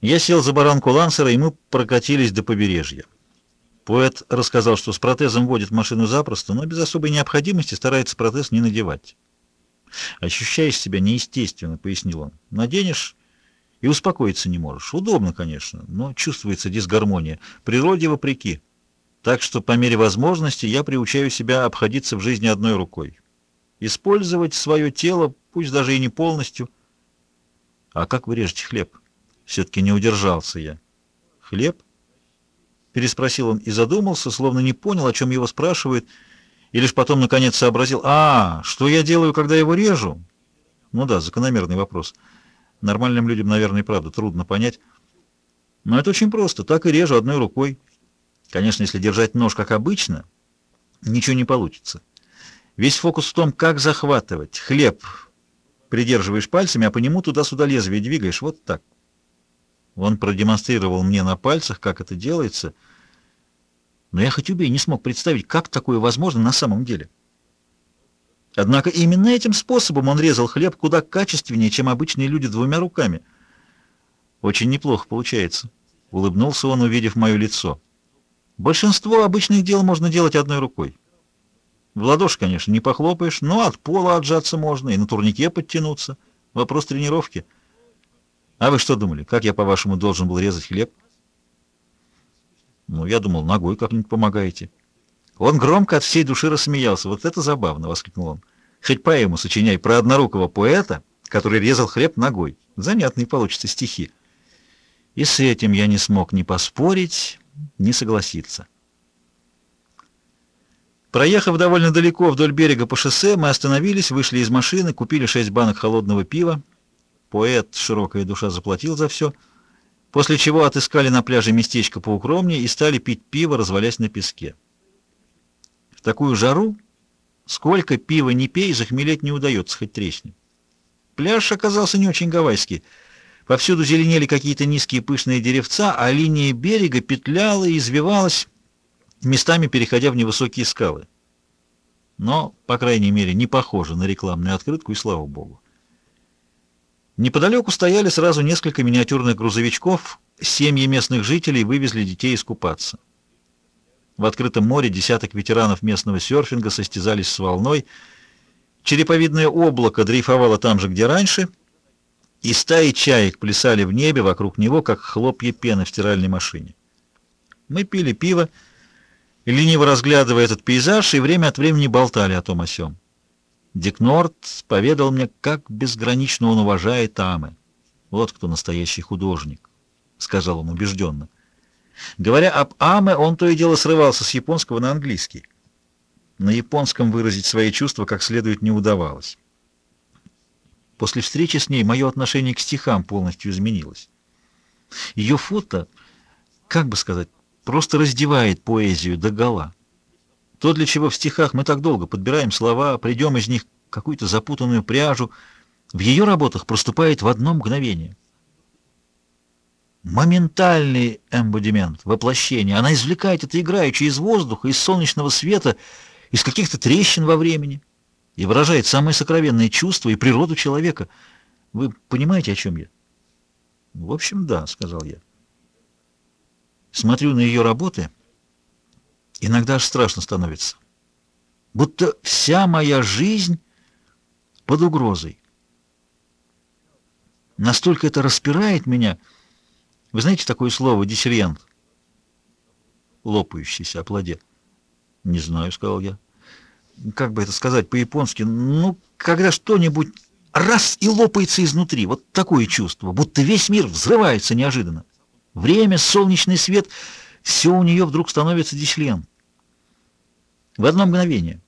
Я сел за баранку Лансера, и мы прокатились до побережья. Поэт рассказал, что с протезом водит машину запросто, но без особой необходимости старается протез не надевать. «Ощущаешь себя неестественно», — пояснил он. «Наденешь и успокоиться не можешь. Удобно, конечно, но чувствуется дисгармония. Природе вопреки. Так что по мере возможности я приучаю себя обходиться в жизни одной рукой. Использовать свое тело, пусть даже и не полностью. А как вы режете хлеб? Все-таки не удержался я. Хлеб? Переспросил он и задумался, словно не понял, о чем его спрашивают, и лишь потом наконец сообразил. А, что я делаю, когда его режу? Ну да, закономерный вопрос. Нормальным людям, наверное, правда трудно понять. Но это очень просто. Так и режу одной рукой. Конечно, если держать нож как обычно, ничего не получится. Весь фокус в том, как захватывать. Хлеб придерживаешь пальцами, а по нему туда-сюда лезвие двигаешь. Вот так. Он продемонстрировал мне на пальцах, как это делается. Но я хоть убей не смог представить, как такое возможно на самом деле. Однако именно этим способом он резал хлеб куда качественнее, чем обычные люди двумя руками. Очень неплохо получается. Улыбнулся он, увидев мое лицо. Большинство обычных дел можно делать одной рукой. В ладоши, конечно, не похлопаешь, но от пола отжаться можно и на турнике подтянуться. Вопрос тренировки. А вы что думали, как я, по-вашему, должен был резать хлеб? Ну, я думал, ногой как-нибудь помогаете. Он громко от всей души рассмеялся. Вот это забавно, воскликнул он. Хоть поэму сочиняй про однорукого поэта, который резал хлеб ногой. Занятные получатся стихи. И с этим я не смог ни поспорить, не согласиться. Проехав довольно далеко вдоль берега по шоссе, мы остановились, вышли из машины, купили шесть банок холодного пива. Поэт, широкая душа, заплатил за все, после чего отыскали на пляже местечко поукромнее и стали пить пиво, развалясь на песке. В такую жару сколько пива не пей, захмелеть не удается, хоть тресни. Пляж оказался не очень гавайский. Повсюду зеленели какие-то низкие пышные деревца, а линия берега петляла и извивалась, местами переходя в невысокие скалы. Но, по крайней мере, не похоже на рекламную открытку, и слава богу. Неподалеку стояли сразу несколько миниатюрных грузовичков, семьи местных жителей вывезли детей искупаться. В открытом море десяток ветеранов местного серфинга состязались с волной, череповидное облако дрейфовало там же, где раньше — и стаи чаек плясали в небе вокруг него, как хлопья пены в стиральной машине. Мы пили пиво, лениво разглядывая этот пейзаж, и время от времени болтали о том о сём. Дик Норт поведал мне, как безгранично он уважает Амы. Вот кто настоящий художник, — сказал он убежденно. Говоря об Аме, он то и дело срывался с японского на английский. На японском выразить свои чувства как следует не удавалось. После встречи с ней мое отношение к стихам полностью изменилось. Ее фото, как бы сказать, просто раздевает поэзию до гола. То, для чего в стихах мы так долго подбираем слова, придем из них какую-то запутанную пряжу, в ее работах проступает в одно мгновение. Моментальный эмбодимент, воплощение. Она извлекает это играючи из воздуха, из солнечного света, из каких-то трещин во времени и выражает самые сокровенные чувства и природу человека. Вы понимаете, о чем я? В общем, да, сказал я. Смотрю на ее работы, иногда аж страшно становится. Будто вся моя жизнь под угрозой. Настолько это распирает меня. Вы знаете такое слово «диссерент»? Лопающийся о плоде. Не знаю, сказал я как бы это сказать по-японски, ну, когда что-нибудь раз и лопается изнутри, вот такое чувство, будто весь мир взрывается неожиданно. Время, солнечный свет, все у нее вдруг становится дичлен. В одно мгновение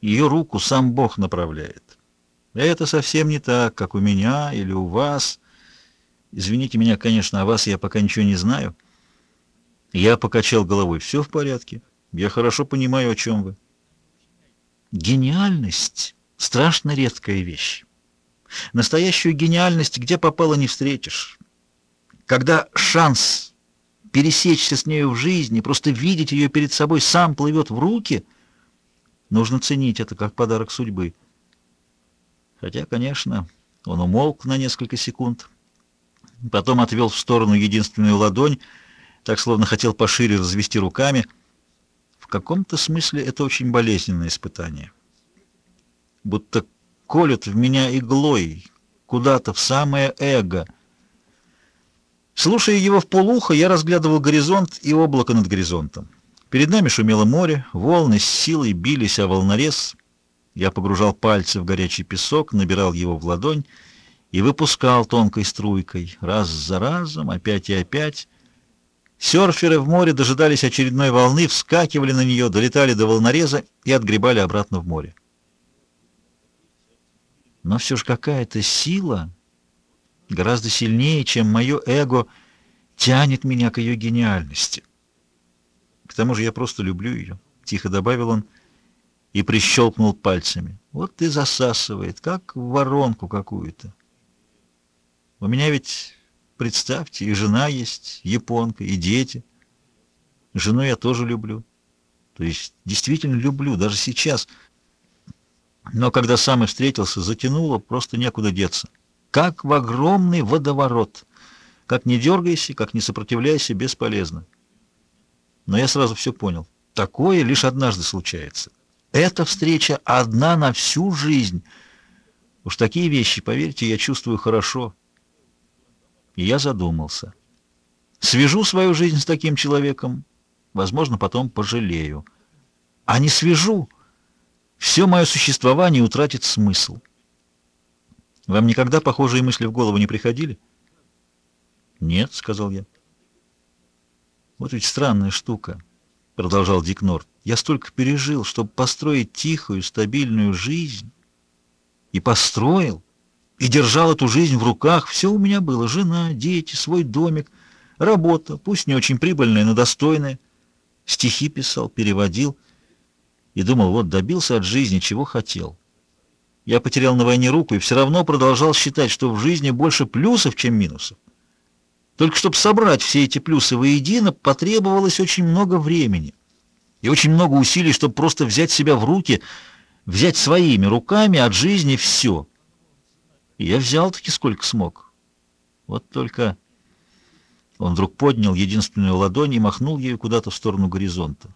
ее руку сам Бог направляет. Это совсем не так, как у меня или у вас. Извините меня, конечно, о вас я пока ничего не знаю. Я покачал головой. Все в порядке. Я хорошо понимаю, о чем вы. Гениальность — страшно редкая вещь. Настоящую гениальность где попало не встретишь. Когда шанс пересечься с нею в жизни, просто видеть ее перед собой, сам плывет в руки, нужно ценить это как подарок судьбы. Хотя, конечно, он умолк на несколько секунд. потом отвел в сторону единственную ладонь, так словно хотел пошире развести руками. В каком-то смысле это очень болезненное испытание. Будто колют в меня иглой, куда-то в самое эго. Слушая его в полухо, я разглядывал горизонт и облако над горизонтом. Перед нами шумело море, волны с силой бились о волнорез. Я погружал пальцы в горячий песок, набирал его в ладонь и выпускал тонкой струйкой, раз за разом, опять и опять. Серферы в море дожидались очередной волны, вскакивали на нее, долетали до волнореза и отгребали обратно в море. Но все же какая-то сила, гораздо сильнее, чем мое эго, тянет меня к ее гениальности. К тому же я просто люблю ее, — тихо добавил он и прищелкнул пальцами. Вот и засасывает, как воронку какую-то. У меня ведь, представьте, и жена есть, японка, и дети. Жену я тоже люблю. То есть действительно люблю, даже сейчас — но когда сам и встретился, затянуло, просто некуда деться. Как в огромный водоворот. Как не дергайся, как не сопротивляйся, бесполезно. Но я сразу все понял. Такое лишь однажды случается. Эта встреча одна на всю жизнь. Уж такие вещи, поверьте, я чувствую хорошо. И я задумался. Свяжу свою жизнь с таким человеком, возможно, потом пожалею. А не свяжу все мое существование утратит смысл. Вам никогда похожие мысли в голову не приходили? Нет, сказал я. Вот ведь странная штука, продолжал Дик Норт. Я столько пережил, чтобы построить тихую, стабильную жизнь. И построил, и держал эту жизнь в руках. Все у меня было. Жена, дети, свой домик, работа, пусть не очень прибыльная, но достойная. Стихи писал, переводил и думал, вот добился от жизни, чего хотел. Я потерял на войне руку и все равно продолжал считать, что в жизни больше плюсов, чем минусов. Только чтобы собрать все эти плюсы воедино, потребовалось очень много времени и очень много усилий, чтобы просто взять себя в руки, взять своими руками от жизни все. И я взял таки сколько смог. Вот только... Он вдруг поднял единственную ладонь и махнул ею куда-то в сторону горизонта.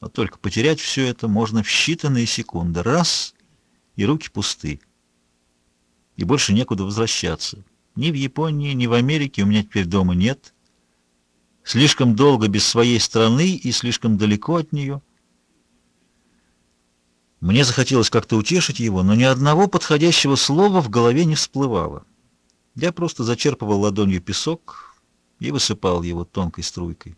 Но только потерять все это можно в считанные секунды. Раз — и руки пусты. И больше некуда возвращаться. Ни в Японии, ни в Америке у меня теперь дома нет. Слишком долго без своей страны и слишком далеко от нее. Мне захотелось как-то утешить его, но ни одного подходящего слова в голове не всплывало. Я просто зачерпывал ладонью песок и высыпал его тонкой струйкой.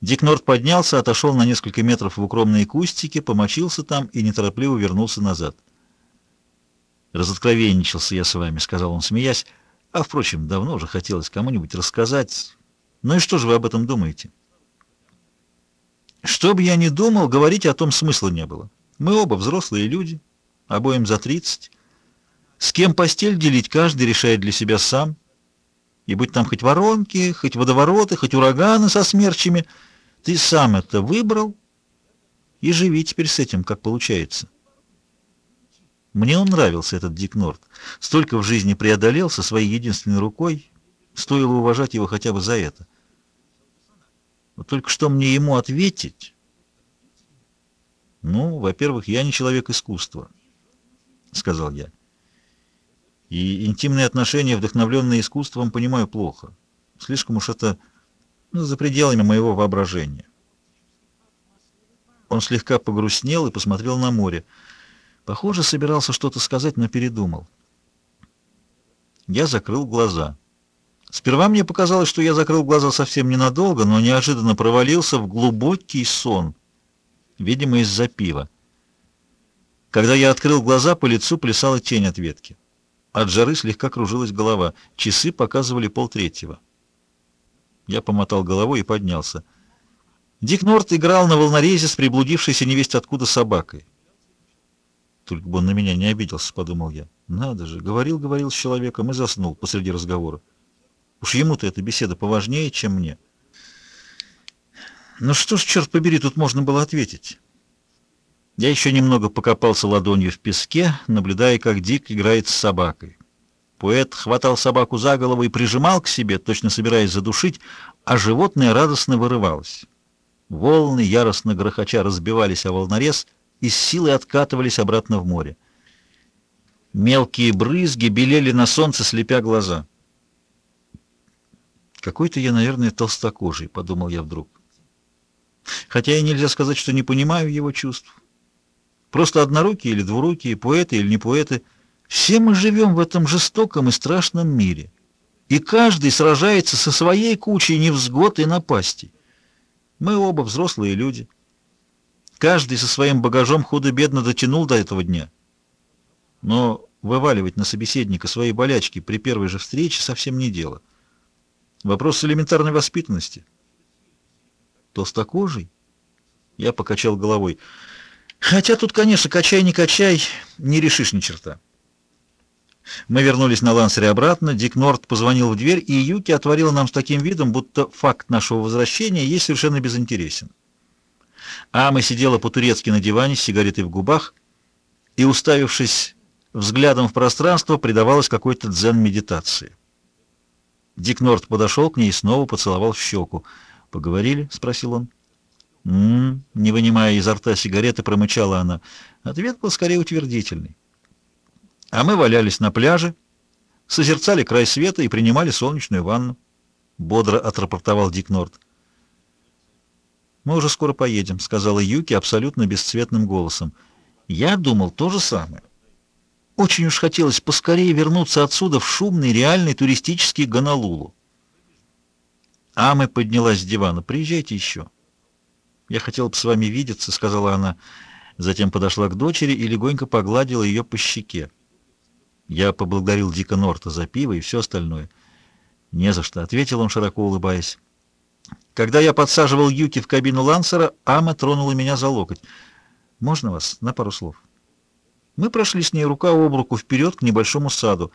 Дик Норт поднялся, отошел на несколько метров в укромные кустики, помочился там и неторопливо вернулся назад. «Разоткровенничался я с вами», — сказал он, смеясь. «А, впрочем, давно уже хотелось кому-нибудь рассказать. Ну и что же вы об этом думаете?» «Что бы я ни думал, говорить о том смысла не было. Мы оба взрослые люди, обоим за тридцать. С кем постель делить, каждый решает для себя сам. И будь там хоть воронки, хоть водовороты, хоть ураганы со смерчами — ты сам это выбрал и живи теперь с этим, как получается. Мне он нравился, этот Дик Норт. Столько в жизни преодолел со своей единственной рукой, стоило уважать его хотя бы за это. Но только что мне ему ответить? Ну, во-первых, я не человек искусства, сказал я. И интимные отношения, вдохновленные искусством, понимаю плохо. Слишком уж это ну, за пределами моего воображения. Он слегка погрустнел и посмотрел на море. Похоже, собирался что-то сказать, но передумал. Я закрыл глаза. Сперва мне показалось, что я закрыл глаза совсем ненадолго, но неожиданно провалился в глубокий сон, видимо, из-за пива. Когда я открыл глаза, по лицу плясала тень от ветки. От жары слегка кружилась голова. Часы показывали полтретьего. Я помотал головой и поднялся. Дик Норт играл на волнорезе с приблудившейся невесть откуда собакой. Только бы он на меня не обиделся, подумал я. Надо же, говорил-говорил с человеком и заснул посреди разговора. Уж ему-то эта беседа поважнее, чем мне. Ну что ж, черт побери, тут можно было ответить. Я еще немного покопался ладонью в песке, наблюдая, как Дик играет с собакой. Поэт хватал собаку за голову и прижимал к себе, точно собираясь задушить, а животное радостно вырывалось. Волны, яростно грохоча, разбивались о волнорез и с силой откатывались обратно в море. Мелкие брызги белели на солнце, слепя глаза. «Какой-то я, наверное, толстокожий», — подумал я вдруг. Хотя и нельзя сказать, что не понимаю его чувств. Просто однорукие или двурукие, поэты или не поэты. Все мы живем в этом жестоком и страшном мире. И каждый сражается со своей кучей невзгод и напастей. Мы оба взрослые люди. Каждый со своим багажом худо-бедно дотянул до этого дня. Но вываливать на собеседника свои болячки при первой же встрече совсем не дело. Вопрос элементарной воспитанности. Толстокожий? Я покачал головой. Хотя тут, конечно, качай не качай, не решишь ни черта. Мы вернулись на лансере обратно, Дик Норт позвонил в дверь, и Юки отворила нам с таким видом, будто факт нашего возвращения ей совершенно безинтересен. Ама сидела по-турецки на диване с сигаретой в губах и, уставившись взглядом в пространство, предавалась какой-то дзен-медитации. Дик Норт подошел к ней и снова поцеловал в щеку. «Поговорили?» — спросил он. «М-м-м», не вынимая изо рта сигареты, промычала она. Ответ был скорее утвердительный. А мы валялись на пляже, созерцали край света и принимали солнечную ванну. Бодро отрапортовал Дик Норт. «Мы уже скоро поедем», — сказала Юки абсолютно бесцветным голосом. «Я думал то же самое. Очень уж хотелось поскорее вернуться отсюда в шумный, реальный туристический Гонолулу». Ама поднялась с дивана. «Приезжайте еще». «Я хотела бы с вами видеться», — сказала она. Затем подошла к дочери и легонько погладила ее по щеке. Я поблагодарил Дика Норта за пиво и все остальное. «Не за что», — ответил он, широко улыбаясь. Когда я подсаживал Юки в кабину Лансера, Ама тронула меня за локоть. «Можно вас на пару слов?» Мы прошли с ней рука об руку вперед к небольшому саду.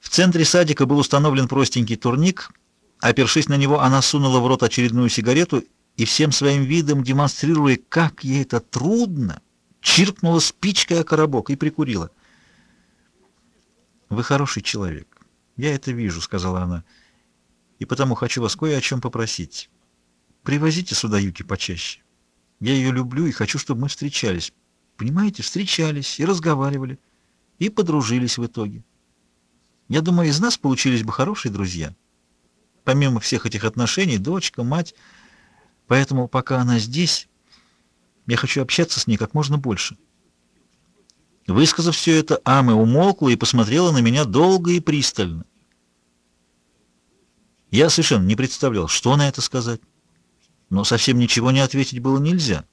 В центре садика был установлен простенький турник. Опершись на него, она сунула в рот очередную сигарету и всем своим видом, демонстрируя, как ей это трудно, чиркнула спичкой о коробок и прикурила. «Вы хороший человек. Я это вижу», — сказала она. «И потому хочу вас кое о чем попросить. Привозите сюда Юки почаще. Я ее люблю и хочу, чтобы мы встречались. Понимаете, встречались и разговаривали, и подружились в итоге. Я думаю, из нас получились бы хорошие друзья. Помимо всех этих отношений, дочка, мать. Поэтому, пока она здесь, я хочу общаться с ней как можно больше». Высказав все это, Аме умолкла и посмотрела на меня долго и пристально. Я совершенно не представлял, что на это сказать. Но совсем ничего не ответить было нельзя.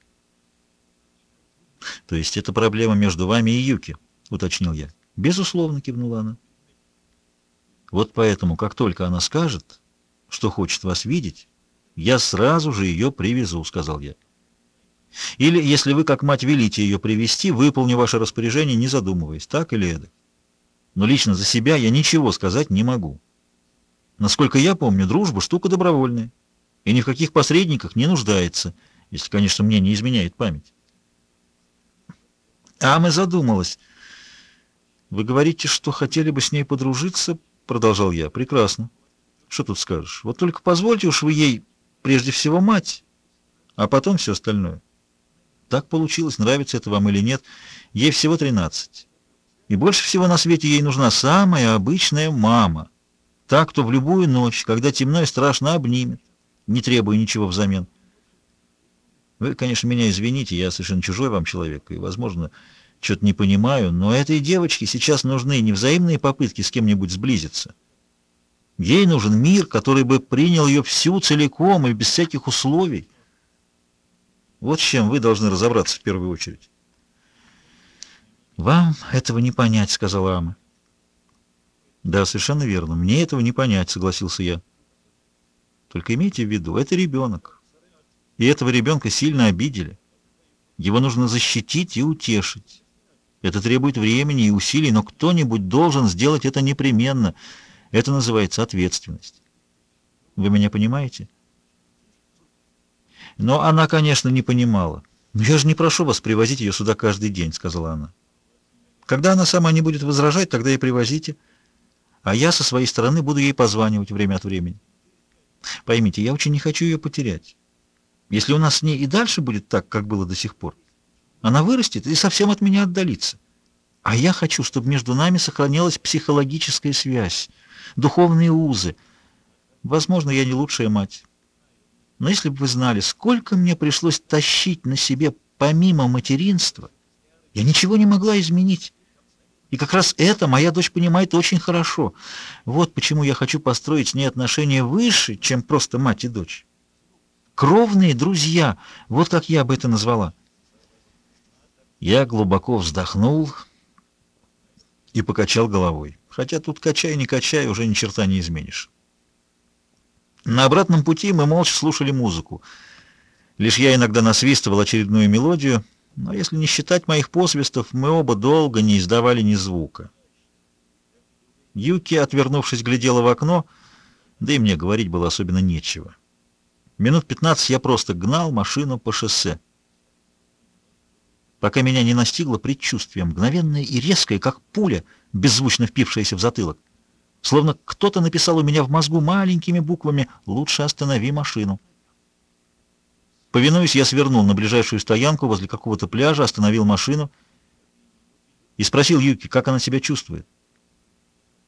«То есть это проблема между вами и Юки?» — уточнил я. «Безусловно», — кивнула она. «Вот поэтому, как только она скажет, что хочет вас видеть, я сразу же ее привезу», — сказал я. Или, если вы, как мать, велите ее привести, выполню ваше распоряжение, не задумываясь, так или это. Но лично за себя я ничего сказать не могу. Насколько я помню, дружба — штука добровольная, и ни в каких посредниках не нуждается, если, конечно, мне не изменяет память. Ама задумалась. «Вы говорите, что хотели бы с ней подружиться?» — продолжал я. «Прекрасно. Что тут скажешь? Вот только позвольте уж вы ей, прежде всего, мать, а потом все остальное». Так получилось, нравится это вам или нет. Ей всего 13. И больше всего на свете ей нужна самая обычная мама. Та, кто в любую ночь, когда темно и страшно, обнимет, не требуя ничего взамен. Вы, конечно, меня извините, я совершенно чужой вам человек, и, возможно, что-то не понимаю, но этой девочке сейчас нужны не взаимные попытки с кем-нибудь сблизиться. Ей нужен мир, который бы принял ее всю целиком и без всяких условий. Вот с чем вы должны разобраться в первую очередь. «Вам этого не понять», — сказала Ама. «Да, совершенно верно. Мне этого не понять», — согласился я. «Только имейте в виду, это ребенок. И этого ребенка сильно обидели. Его нужно защитить и утешить. Это требует времени и усилий, но кто-нибудь должен сделать это непременно. Это называется ответственность. Вы меня понимаете?» Но она, конечно, не понимала. «Но я же не прошу вас привозить ее сюда каждый день», — сказала она. «Когда она сама не будет возражать, тогда и привозите. а я со своей стороны буду ей позванивать время от времени. Поймите, я очень не хочу ее потерять. Если у нас с ней и дальше будет так, как было до сих пор, она вырастет и совсем от меня отдалится. А я хочу, чтобы между нами сохранялась психологическая связь, духовные узы. Возможно, я не лучшая мать. Но если бы вы знали, сколько мне пришлось тащить на себе помимо материнства, я ничего не могла изменить. И как раз это моя дочь понимает очень хорошо. Вот почему я хочу построить с ней отношения выше, чем просто мать и дочь. Кровные друзья, вот как я бы это назвала. Я глубоко вздохнул и покачал головой. Хотя тут качай, не качай, уже ни черта не изменишь. На обратном пути мы молча слушали музыку. Лишь я иногда насвистывал очередную мелодию, но если не считать моих посвистов, мы оба долго не издавали ни звука. Юки, отвернувшись, глядела в окно, да и мне говорить было особенно нечего. Минут пятнадцать я просто гнал машину по шоссе пока меня не настигло предчувствие, мгновенное и резкое, как пуля, беззвучно впившаяся в затылок. Словно кто-то написал у меня в мозгу маленькими буквами «Лучше останови машину». Повинуясь, я свернул на ближайшую стоянку возле какого-то пляжа, остановил машину и спросил Юки, как она себя чувствует.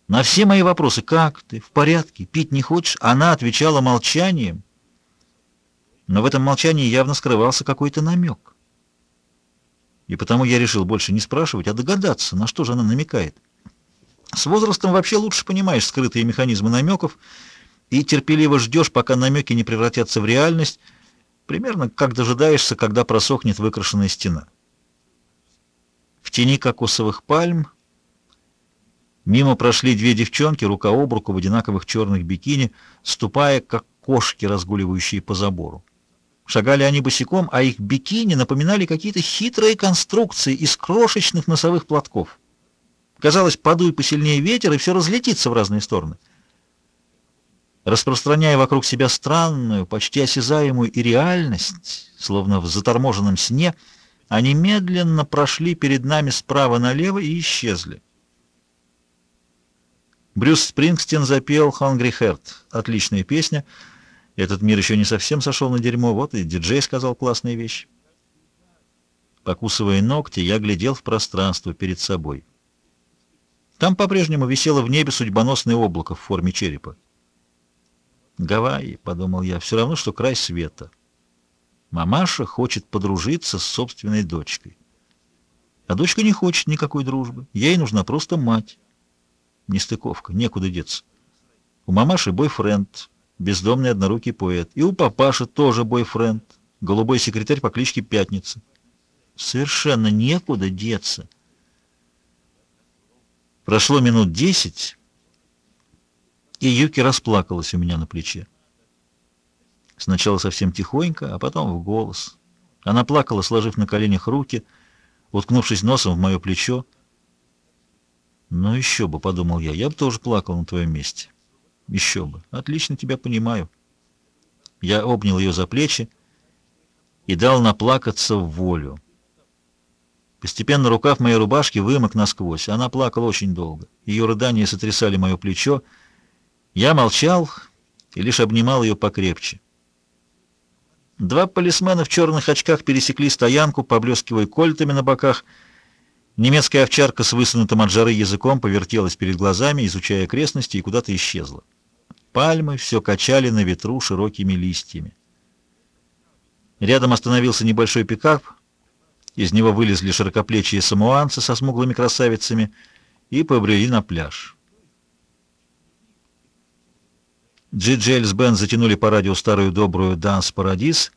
На все мои вопросы «Как ты? В порядке? Пить не хочешь?» она отвечала молчанием, но в этом молчании явно скрывался какой-то намек. И потому я решил больше не спрашивать, а догадаться, на что же она намекает. С возрастом вообще лучше понимаешь скрытые механизмы намеков и терпеливо ждешь, пока намеки не превратятся в реальность, примерно как дожидаешься, когда просохнет выкрашенная стена. В тени кокосовых пальм мимо прошли две девчонки, рука об руку в одинаковых черных бикини, ступая, как кошки, разгуливающие по забору. Шагали они босиком, а их бикини напоминали какие-то хитрые конструкции из крошечных носовых платков. Казалось, подуй посильнее ветер, и все разлетится в разные стороны. Распространяя вокруг себя странную, почти осязаемую и реальность, словно в заторможенном сне, они медленно прошли перед нами справа налево и исчезли. Брюс Спрингстин запел «Hungry Heart» — отличная песня — этот мир еще не совсем сошел на дерьмо, вот и диджей сказал классные вещи. Покусывая ногти, я глядел в пространство перед собой. Там по-прежнему висело в небе судьбоносное облако в форме черепа. Гавайи, — подумал я, — все равно, что край света. Мамаша хочет подружиться с собственной дочкой. А дочка не хочет никакой дружбы. Ей нужна просто мать. Нестыковка, некуда деться. У мамаши бойфренд, бездомный однорукий поэт. И у папаши тоже бойфренд, голубой секретарь по кличке Пятница. Совершенно некуда деться. Прошло минут десять, и Юки расплакалась у меня на плече. Сначала совсем тихонько, а потом в голос. Она плакала, сложив на коленях руки, уткнувшись носом в мое плечо. «Ну еще бы», — подумал я, — «я бы тоже плакал на твоем месте». Еще бы. Отлично тебя понимаю. Я обнял ее за плечи и дал наплакаться в волю. Постепенно рукав моей рубашки вымок насквозь. Она плакала очень долго. Ее рыдания сотрясали мое плечо. Я молчал и лишь обнимал ее покрепче. Два полисмена в черных очках пересекли стоянку, поблескивая кольтами на боках. Немецкая овчарка с высунутым от жары языком повертелась перед глазами, изучая окрестности, и куда-то исчезла. Пальмы все качали на ветру широкими листьями. Рядом остановился небольшой пикап. Из него вылезли широкоплечие самуанцы со смуглыми красавицами и побрели на пляж. Джи-Джель с Бен затянули по радио старую добрую «Данс Парадис».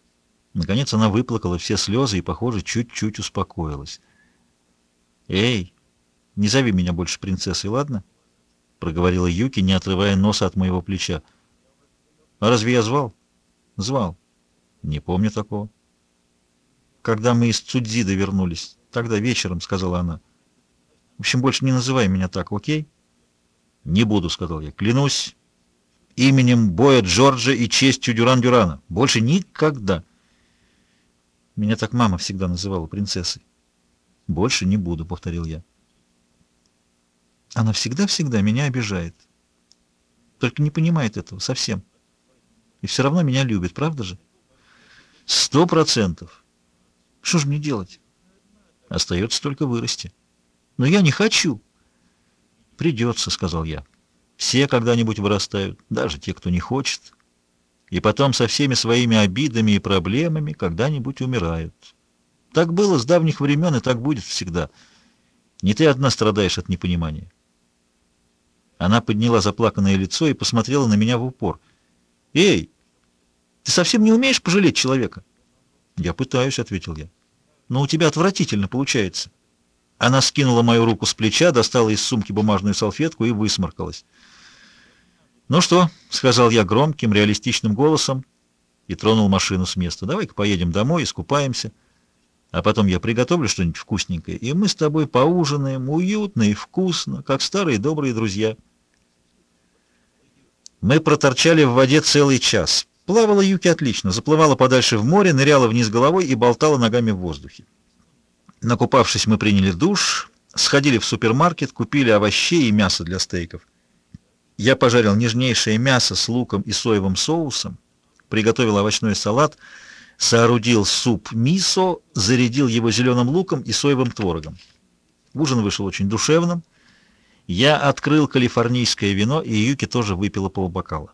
Наконец она выплакала все слезы и, похоже, чуть-чуть успокоилась. «Эй, не зови меня больше принцессой, ладно?» — проговорила Юки, не отрывая носа от моего плеча. «А разве я звал?» «Звал. Не помню такого». «Когда мы из Цудзида вернулись. Тогда вечером», — сказала она. «В общем, больше не называй меня так, окей?» «Не буду», — сказал я. «Клянусь именем Боя Джорджа и честью Дюран-Дюрана. Больше никогда». Меня так мама всегда называла принцессой. «Больше не буду», — повторил я. Она всегда-всегда меня обижает. только не понимает этого совсем. И все равно меня любит, правда же? Сто процентов. Что же мне делать? Остается только вырасти. Но я не хочу. Придется, сказал я. Все когда-нибудь вырастают, даже те, кто не хочет. И потом со всеми своими обидами и проблемами когда-нибудь умирают. Так было с давних времен и так будет всегда. Не ты одна страдаешь от непонимания. Она подняла заплаканное лицо и посмотрела на меня в упор. «Эй, ты совсем не умеешь пожалеть человека?» «Я пытаюсь», — ответил я. «Но у тебя отвратительно получается». Она скинула мою руку с плеча, достала из сумки бумажную салфетку и высморкалась. «Ну что?» — сказал я громким, реалистичным голосом и тронул машину с места. «Давай-ка поедем домой, искупаемся, а потом я приготовлю что-нибудь вкусненькое, и мы с тобой поужинаем уютно и вкусно, как старые добрые друзья». Мы проторчали в воде целый час. Плавала Юки отлично, заплывала подальше в море, ныряла вниз головой и болтала ногами в воздухе. Накупавшись, мы приняли душ, сходили в супермаркет, купили овощей и мясо для стейков. Я пожарил нежнейшее мясо с луком и соевым соусом, приготовил овощной салат, соорудил суп мисо, зарядил его зеленым луком и соевым творогом. Ужин вышел очень душевным, я открыл калифорнийское вино, и Юки тоже выпила полбокала.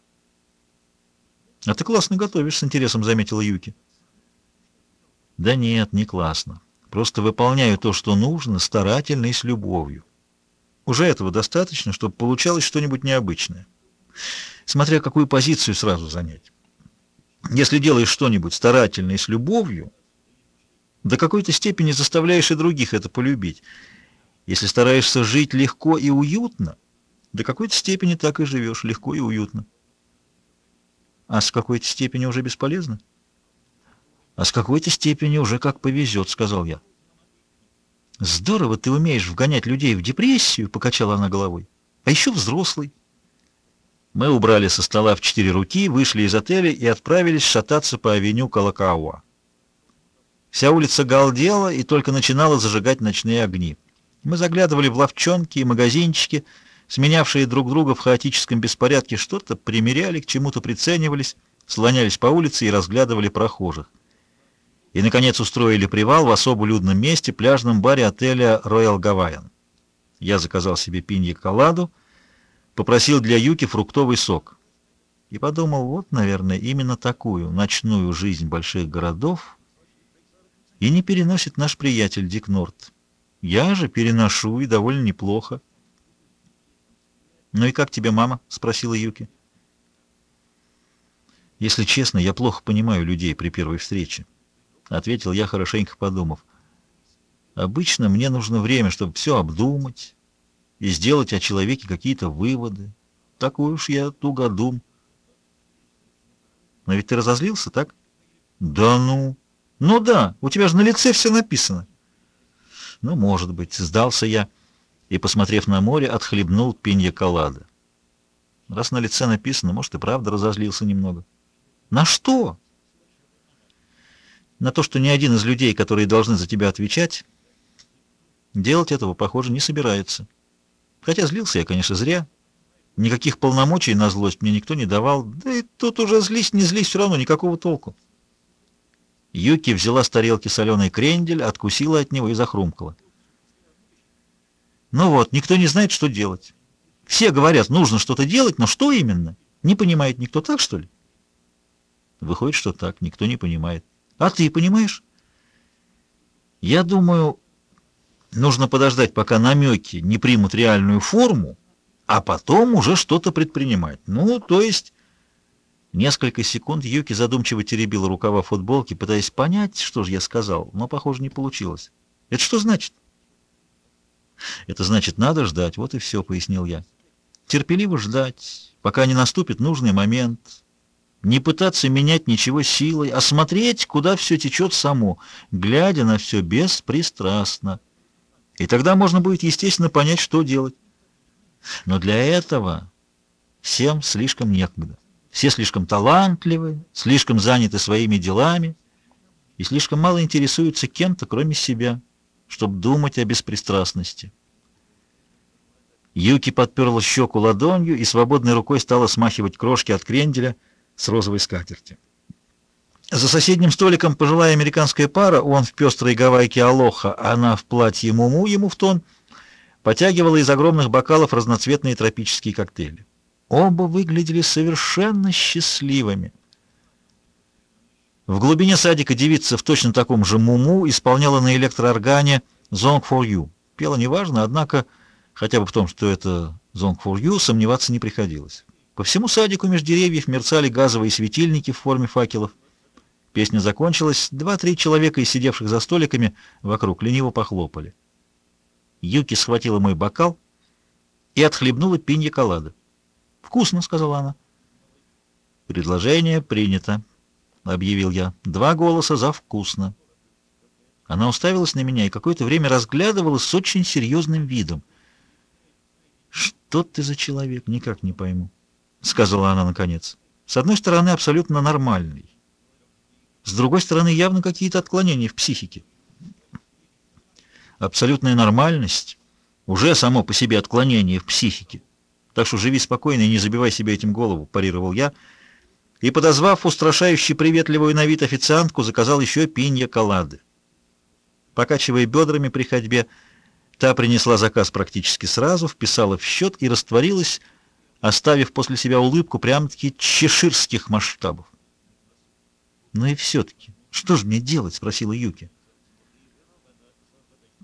«А ты классно готовишь», — с интересом заметила Юки. «Да нет, не классно. Просто выполняю то, что нужно, старательно и с любовью. Уже этого достаточно, чтобы получалось что-нибудь необычное. Смотря какую позицию сразу занять. Если делаешь что-нибудь старательно и с любовью, до какой-то степени заставляешь и других это полюбить». Если стараешься жить легко и уютно, до какой-то степени так и живешь, легко и уютно. А с какой-то степени уже бесполезно? А с какой-то степени уже как повезет, сказал я. Здорово ты умеешь вгонять людей в депрессию, покачала она головой. А еще взрослый. Мы убрали со стола в четыре руки, вышли из отеля и отправились шататься по авеню Калакауа. Вся улица галдела и только начинала зажигать ночные огни. Мы заглядывали в ловчонки и магазинчики, сменявшие друг друга в хаотическом беспорядке, что-то примеряли, к чему-то приценивались, слонялись по улице и разглядывали прохожих. И, наконец, устроили привал в особо людном месте, пляжном баре отеля Royal Gavaian. Я заказал себе пинья-коладу, попросил для Юки фруктовый сок. И подумал, вот, наверное, именно такую ночную жизнь больших городов и не переносит наш приятель Дик Норт. Я же переношу и довольно неплохо. «Ну и как тебе мама?» — спросила Юки. «Если честно, я плохо понимаю людей при первой встрече», — ответил я, хорошенько подумав. «Обычно мне нужно время, чтобы все обдумать и сделать о человеке какие-то выводы. Такой уж я тугодум». «Но ведь ты разозлился, так?» «Да ну!» «Ну да, у тебя же на лице все написано». Ну, может быть, сдался я и, посмотрев на море, отхлебнул пинья-колада. Раз на лице написано, может, и правда разозлился немного. На что? На то, что ни один из людей, которые должны за тебя отвечать, делать этого, похоже, не собирается. Хотя злился я, конечно, зря. Никаких полномочий на злость мне никто не давал. Да и тут уже злись, не злись, все равно никакого толку. Юки взяла с тарелки соленый крендель, откусила от него и захрумкала. Ну вот, никто не знает, что делать. Все говорят, нужно что-то делать, но что именно? Не понимает никто, так что ли? Выходит, что так, никто не понимает. А ты понимаешь? Я думаю, нужно подождать, пока намеки не примут реальную форму, а потом уже что-то предпринимать. Ну, то есть... Несколько секунд Юки задумчиво теребила рукава футболки, пытаясь понять, что же я сказал, но, похоже, не получилось. «Это что значит?» «Это значит, надо ждать, вот и все», — пояснил я. «Терпеливо ждать, пока не наступит нужный момент. Не пытаться менять ничего силой, а смотреть, куда все течет само, глядя на все беспристрастно. И тогда можно будет, естественно, понять, что делать. Но для этого всем слишком некогда. Все слишком талантливы, слишком заняты своими делами и слишком мало интересуются кем-то, кроме себя, чтобы думать о беспристрастности. Юки подперла щеку ладонью и свободной рукой стала смахивать крошки от кренделя с розовой скатерти. За соседним столиком пожилая американская пара, он в пестрой гавайке алоха, она в платье муму ему в тон, потягивала из огромных бокалов разноцветные тропические коктейли. Оба выглядели совершенно счастливыми. В глубине садика девица в точно таком же муму исполняла на электрооргане «Song for You». Пела неважно, однако, хотя бы в том, что это «Song for You», сомневаться не приходилось. По всему садику между деревьев мерцали газовые светильники в форме факелов. Песня закончилась, два-три человека из сидевших за столиками вокруг лениво похлопали. Юки схватила мой бокал и отхлебнула пинья колады. «Вкусно», — сказала она. «Предложение принято», — объявил я. «Два голоса за вкусно». Она уставилась на меня и какое-то время разглядывала с очень серьезным видом. «Что ты за человек? Никак не пойму», — сказала она наконец. «С одной стороны, абсолютно нормальный. С другой стороны, явно какие-то отклонения в психике. Абсолютная нормальность уже само по себе отклонение в психике. Так что живи спокойно и не забивай себе этим голову», — парировал я, и, подозвав устрашающе приветливую на вид официантку, заказал еще пинья колады. Покачивая бедрами при ходьбе, та принесла заказ практически сразу, вписала в счет и растворилась, оставив после себя улыбку прям-таки чеширских масштабов. «Ну и все-таки, что же мне делать?» — спросила Юки.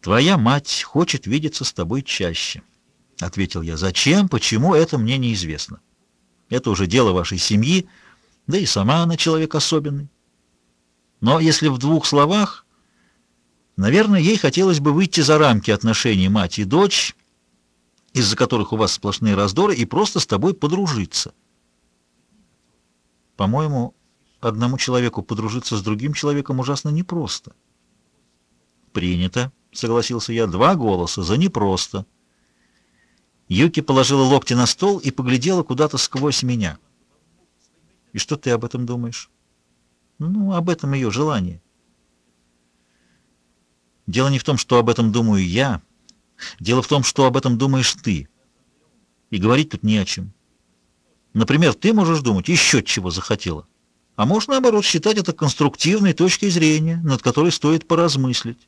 «Твоя мать хочет видеться с тобой чаще», — ответил я. «Зачем, почему, это мне неизвестно. Это уже дело вашей семьи, да и сама она человек особенный. Но если в двух словах, наверное, ей хотелось бы выйти за рамки отношений мать и дочь, из-за которых у вас сплошные раздоры, и просто с тобой подружиться. По-моему, одному человеку подружиться с другим человеком ужасно непросто. Принято. — согласился я. «Два голоса, за непросто». Юки положила локти на стол и поглядела куда-то сквозь меня. «И что ты об этом думаешь?» «Ну, об этом ее желании». «Дело не в том, что об этом думаю я. Дело в том, что об этом думаешь ты. И говорить тут не о чем. Например, ты можешь думать, еще чего захотела. А можешь, наоборот, считать это конструктивной точкой зрения, над которой стоит поразмыслить.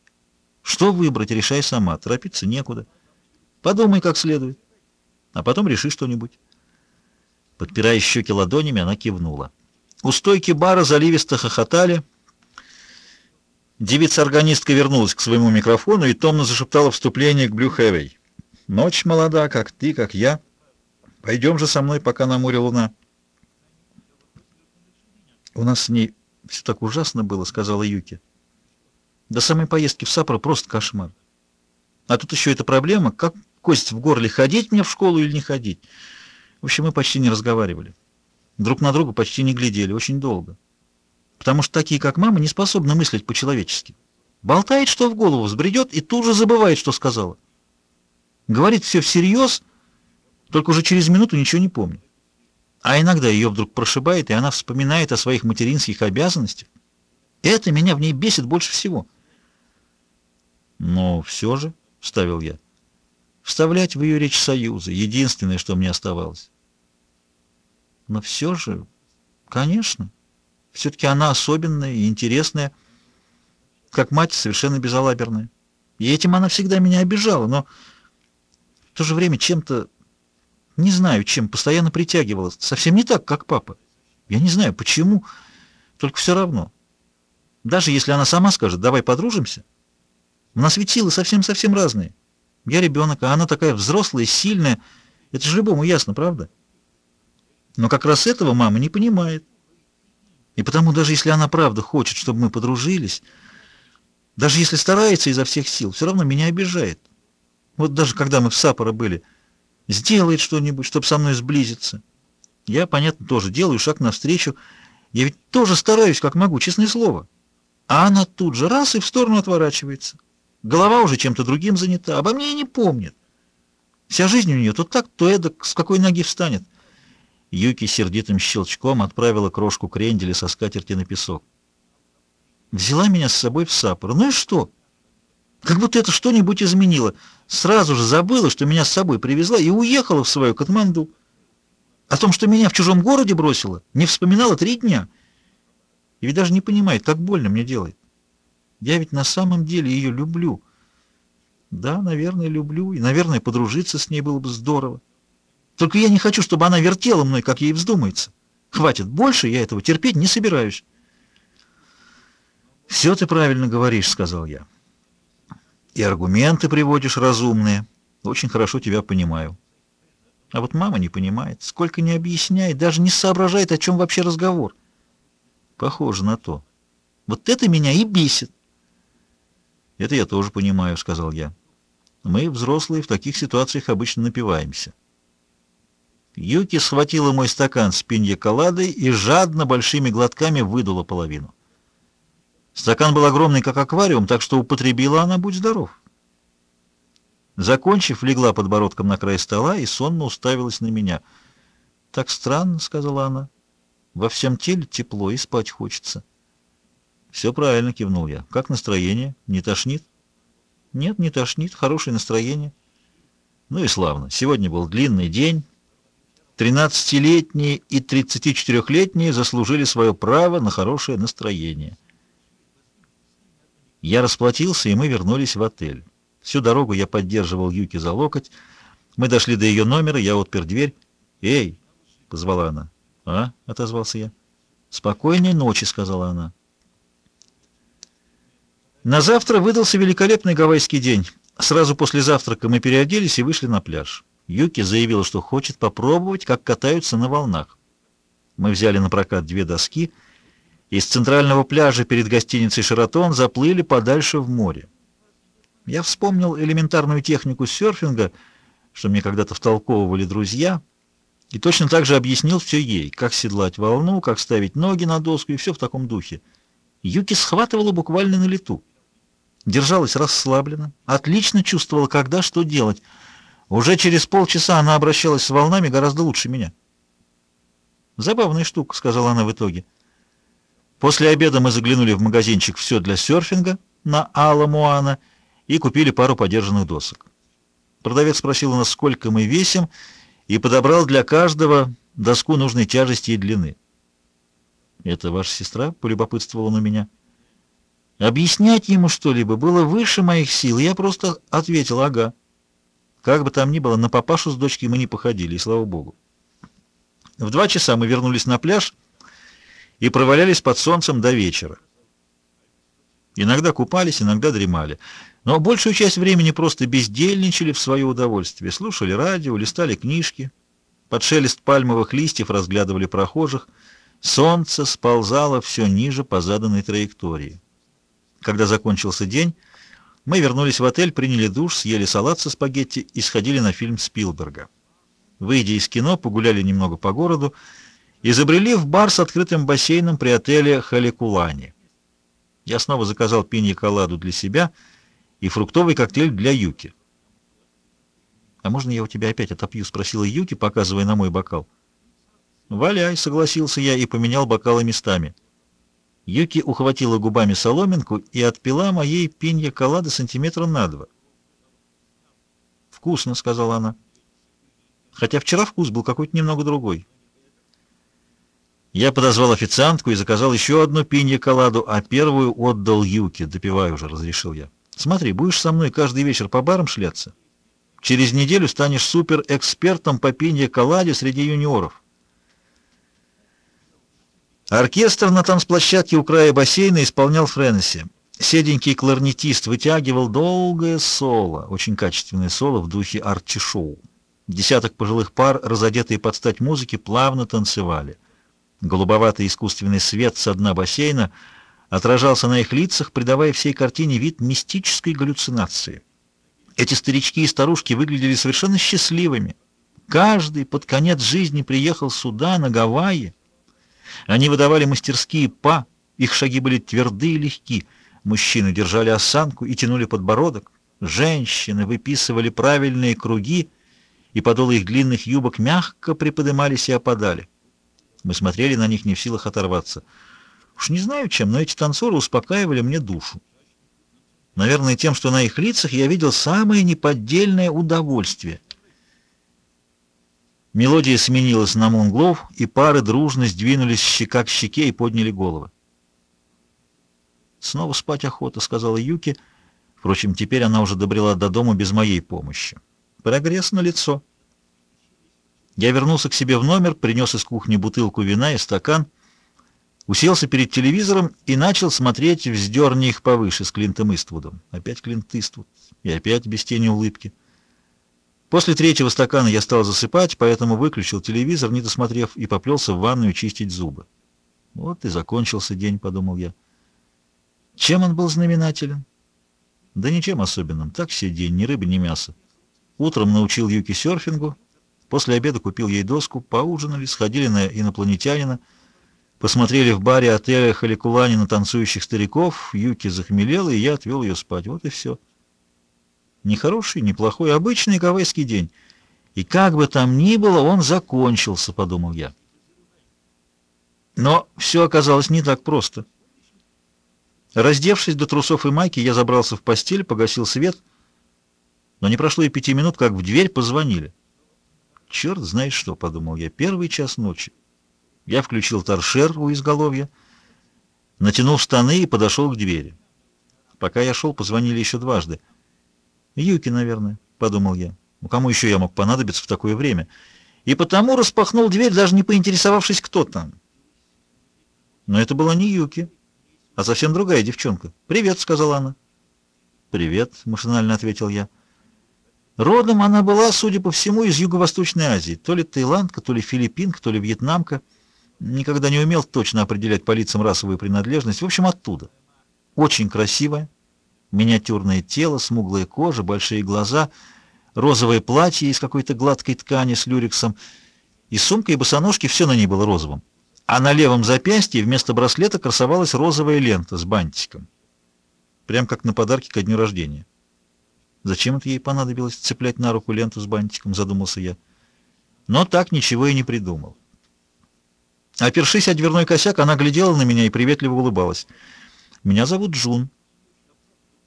Что выбрать, решай сама. Торопиться некуда. Подумай как следует. А потом реши что-нибудь. Подпирая щеки ладонями, она кивнула. У стойки бара заливисто хохотали. Девица-органистка вернулась к своему микрофону и томно зашептала вступление к Blue Hawaii. «Ночь молода, как ты, как я. Пойдем же со мной, пока на море луна». «У нас с ней все так ужасно было», — сказала Юки. До самой поездки в Саппоро просто кошмар. А тут еще эта проблема, как кость в горле, ходить мне в школу или не ходить. В общем, мы почти не разговаривали. Друг на друга почти не глядели, очень долго. Потому что такие, как мама, не способны мыслить по-человечески. Болтает, что в голову взбредет, и тут же забывает, что сказала. Говорит все всерьез, только уже через минуту ничего не помнит. А иногда ее вдруг прошибает, и она вспоминает о своих материнских обязанностях. Это меня в ней бесит больше всего. Но все же, — вставил я, — вставлять в ее речь союза — единственное, что мне оставалось. Но все же, конечно, все-таки она особенная и интересная, как мать совершенно безалаберная. И этим она всегда меня обижала, но в то же время чем-то, не знаю чем, постоянно притягивалась. Совсем не так, как папа. Я не знаю, почему, только все равно. Даже если она сама скажет, давай подружимся, у нас ведь силы совсем-совсем разные. Я ребенок, а она такая взрослая, сильная. Это же любому ясно, правда? Но как раз этого мама не понимает. И потому даже если она правда хочет, чтобы мы подружились, даже если старается изо всех сил, все равно меня обижает. Вот даже когда мы в Сапоро были, сделает что-нибудь, чтобы со мной сблизиться. Я, понятно, тоже делаю шаг навстречу. Я ведь тоже стараюсь, как могу, честное слово. А она тут же раз и в сторону отворачивается. Голова уже чем-то другим занята, обо мне и не помнит. Вся жизнь у нее то так, то эдак, с какой ноги встанет. Юки сердитым щелчком отправила крошку кренделя со скатерти на песок. Взяла меня с собой в сапор. Ну и что? Как будто это что-нибудь изменило. Сразу же забыла, что меня с собой привезла, и уехала в свою Катманду. О том, что меня в чужом городе бросила, не вспоминала три дня. И ведь даже не понимает, как больно мне делает. Я ведь на самом деле ее люблю. Да, наверное, люблю, и, наверное, подружиться с ней было бы здорово. Только я не хочу, чтобы она вертела мной, как ей вздумается. Хватит, больше я этого терпеть не собираюсь. «Все ты правильно говоришь», — сказал я. «И аргументы приводишь разумные. Очень хорошо тебя понимаю. А вот мама не понимает, сколько не объясняет, даже не соображает, о чем вообще разговор. Похоже на то. Вот это меня и бесит». «Это я тоже понимаю», — сказал я. «Мы, взрослые, в таких ситуациях обычно напиваемся». Юки схватила мой стакан с пинья-коладой и жадно большими глотками выдула половину. Стакан был огромный, как аквариум, так что употребила она, будь здоров. Закончив, легла подбородком на край стола и сонно уставилась на меня. «Так странно», — сказала она. «Во всем теле тепло и спать хочется». «Все правильно», — кивнул я. «Как настроение? Не тошнит?» «Нет, не тошнит. Хорошее настроение». «Ну и славно. Сегодня был длинный день». Тринадцатилетние и 34-летние заслужили свое право на хорошее настроение. Я расплатился, и мы вернулись в отель. Всю дорогу я поддерживал Юки за локоть. Мы дошли до ее номера, я отпер дверь. «Эй!» — позвала она. «А?» — отозвался я. «Спокойной ночи», — сказала она. На завтра выдался великолепный гавайский день. Сразу после завтрака мы переоделись и вышли на пляж. Юки заявила, что хочет попробовать, как катаются на волнах. Мы взяли на прокат две доски и с центрального пляжа перед гостиницей «Шератон» заплыли подальше в море. Я вспомнил элементарную технику серфинга, что мне когда-то втолковывали друзья, и точно так же объяснил все ей, как седлать волну, как ставить ноги на доску и все в таком духе. Юки схватывала буквально на лету. Держалась расслабленно, отлично чувствовала, когда что делать — уже через полчаса она обращалась с волнами гораздо лучше меня. «Забавная штука», — сказала она в итоге. После обеда мы заглянули в магазинчик «Все для серфинга» на Алла Муана и купили пару подержанных досок. Продавец спросил у нас, сколько мы весим, и подобрал для каждого доску нужной тяжести и длины. «Это ваша сестра?» — полюбопытствовала на меня. Объяснять ему что-либо было выше моих сил, я просто ответил «ага». Как бы там ни было, на папашу с дочкой мы не походили, и слава богу. В два часа мы вернулись на пляж и провалялись под солнцем до вечера. Иногда купались, иногда дремали. Но большую часть времени просто бездельничали в свое удовольствие. Слушали радио, листали книжки. Под шелест пальмовых листьев разглядывали прохожих. Солнце сползало все ниже по заданной траектории. Когда закончился день, мы вернулись в отель, приняли душ, съели салат со спагетти и сходили на фильм Спилберга. Выйдя из кино, погуляли немного по городу и забрели в бар с открытым бассейном при отеле Халикулани. Я снова заказал пинья-коладу для себя и фруктовый коктейль для Юки. «А можно я у тебя опять отопью?» — спросила Юки, показывая на мой бокал. «Валяй», — согласился я и поменял бокалы местами. Юки ухватила губами соломинку и отпила моей пинья колады сантиметра на два. «Вкусно», — сказала она. «Хотя вчера вкус был какой-то немного другой». Я подозвал официантку и заказал еще одну пинья коладу, а первую отдал Юки. «Допивай уже», — разрешил я. «Смотри, будешь со мной каждый вечер по барам шляться? Через неделю станешь суперэкспертом по пинья коладе среди юниоров». Оркестр на танцплощадке у края бассейна исполнял Френси. Седенький кларнетист вытягивал долгое соло, очень качественное соло в духе арчи-шоу. Десяток пожилых пар, разодетые под стать музыки, плавно танцевали. Голубоватый искусственный свет со дна бассейна отражался на их лицах, придавая всей картине вид мистической галлюцинации. Эти старички и старушки выглядели совершенно счастливыми. Каждый под конец жизни приехал сюда, на Гавайи, они выдавали мастерские па, их шаги были тверды и легки. Мужчины держали осанку и тянули подбородок. Женщины выписывали правильные круги, и подолы их длинных юбок мягко приподымались и опадали. Мы смотрели на них не в силах оторваться. Уж не знаю чем, но эти танцоры успокаивали мне душу. Наверное, тем, что на их лицах я видел самое неподдельное удовольствие. Мелодия сменилась на Мунглов, и пары дружно сдвинулись щека к щеке и подняли головы. «Снова спать охота», — сказала Юки. Впрочем, теперь она уже добрела до дома без моей помощи. Прогресс на лицо. Я вернулся к себе в номер, принес из кухни бутылку вина и стакан, уселся перед телевизором и начал смотреть «Вздерни их повыше» с Клинтом Иствудом. Опять Клинт Иствуд. И опять без тени улыбки. После третьего стакана я стал засыпать, поэтому выключил телевизор, не досмотрев, и поплелся в ванную чистить зубы. Вот и закончился день, подумал я. Чем он был знаменателен? Да ничем особенным. Так все день, ни рыбы, ни мяса. Утром научил Юки серфингу, После обеда купил ей доску, поужинали, сходили на инопланетянина, посмотрели в баре отеля Халикулани на танцующих стариков, Юки захмелела, и я отвел ее спать. Вот и все. Не хороший, не плохой, обычный гавайский день. И как бы там ни было, он закончился, подумал я. Но все оказалось не так просто. Раздевшись до трусов и майки, я забрался в постель, погасил свет, но не прошло и пяти минут, как в дверь позвонили. Черт знает что, подумал я, первый час ночи. Я включил торшер у изголовья, натянул штаны и подошел к двери. Пока я шел, позвонили еще дважды. «Юки, наверное», — подумал я. «Ну, кому еще я мог понадобиться в такое время?» И потому распахнул дверь, даже не поинтересовавшись, кто там. Но это была не Юки, а совсем другая девчонка. «Привет», — сказала она. «Привет», — машинально ответил я. Родом она была, судя по всему, из Юго-Восточной Азии. То ли таиландка, то ли филиппинка, то ли вьетнамка. Никогда не умел точно определять по лицам расовую принадлежность. В общем, оттуда. Очень красивая, миниатюрное тело, смуглая кожа, большие глаза, розовое платье из какой-то гладкой ткани с люрексом. И сумка, и босоножки, все на ней было розовым. А на левом запястье вместо браслета красовалась розовая лента с бантиком. Прям как на подарке ко дню рождения. Зачем это ей понадобилось цеплять на руку ленту с бантиком, задумался я. Но так ничего и не придумал. Опершись о дверной косяк, она глядела на меня и приветливо улыбалась. «Меня зовут Джун», —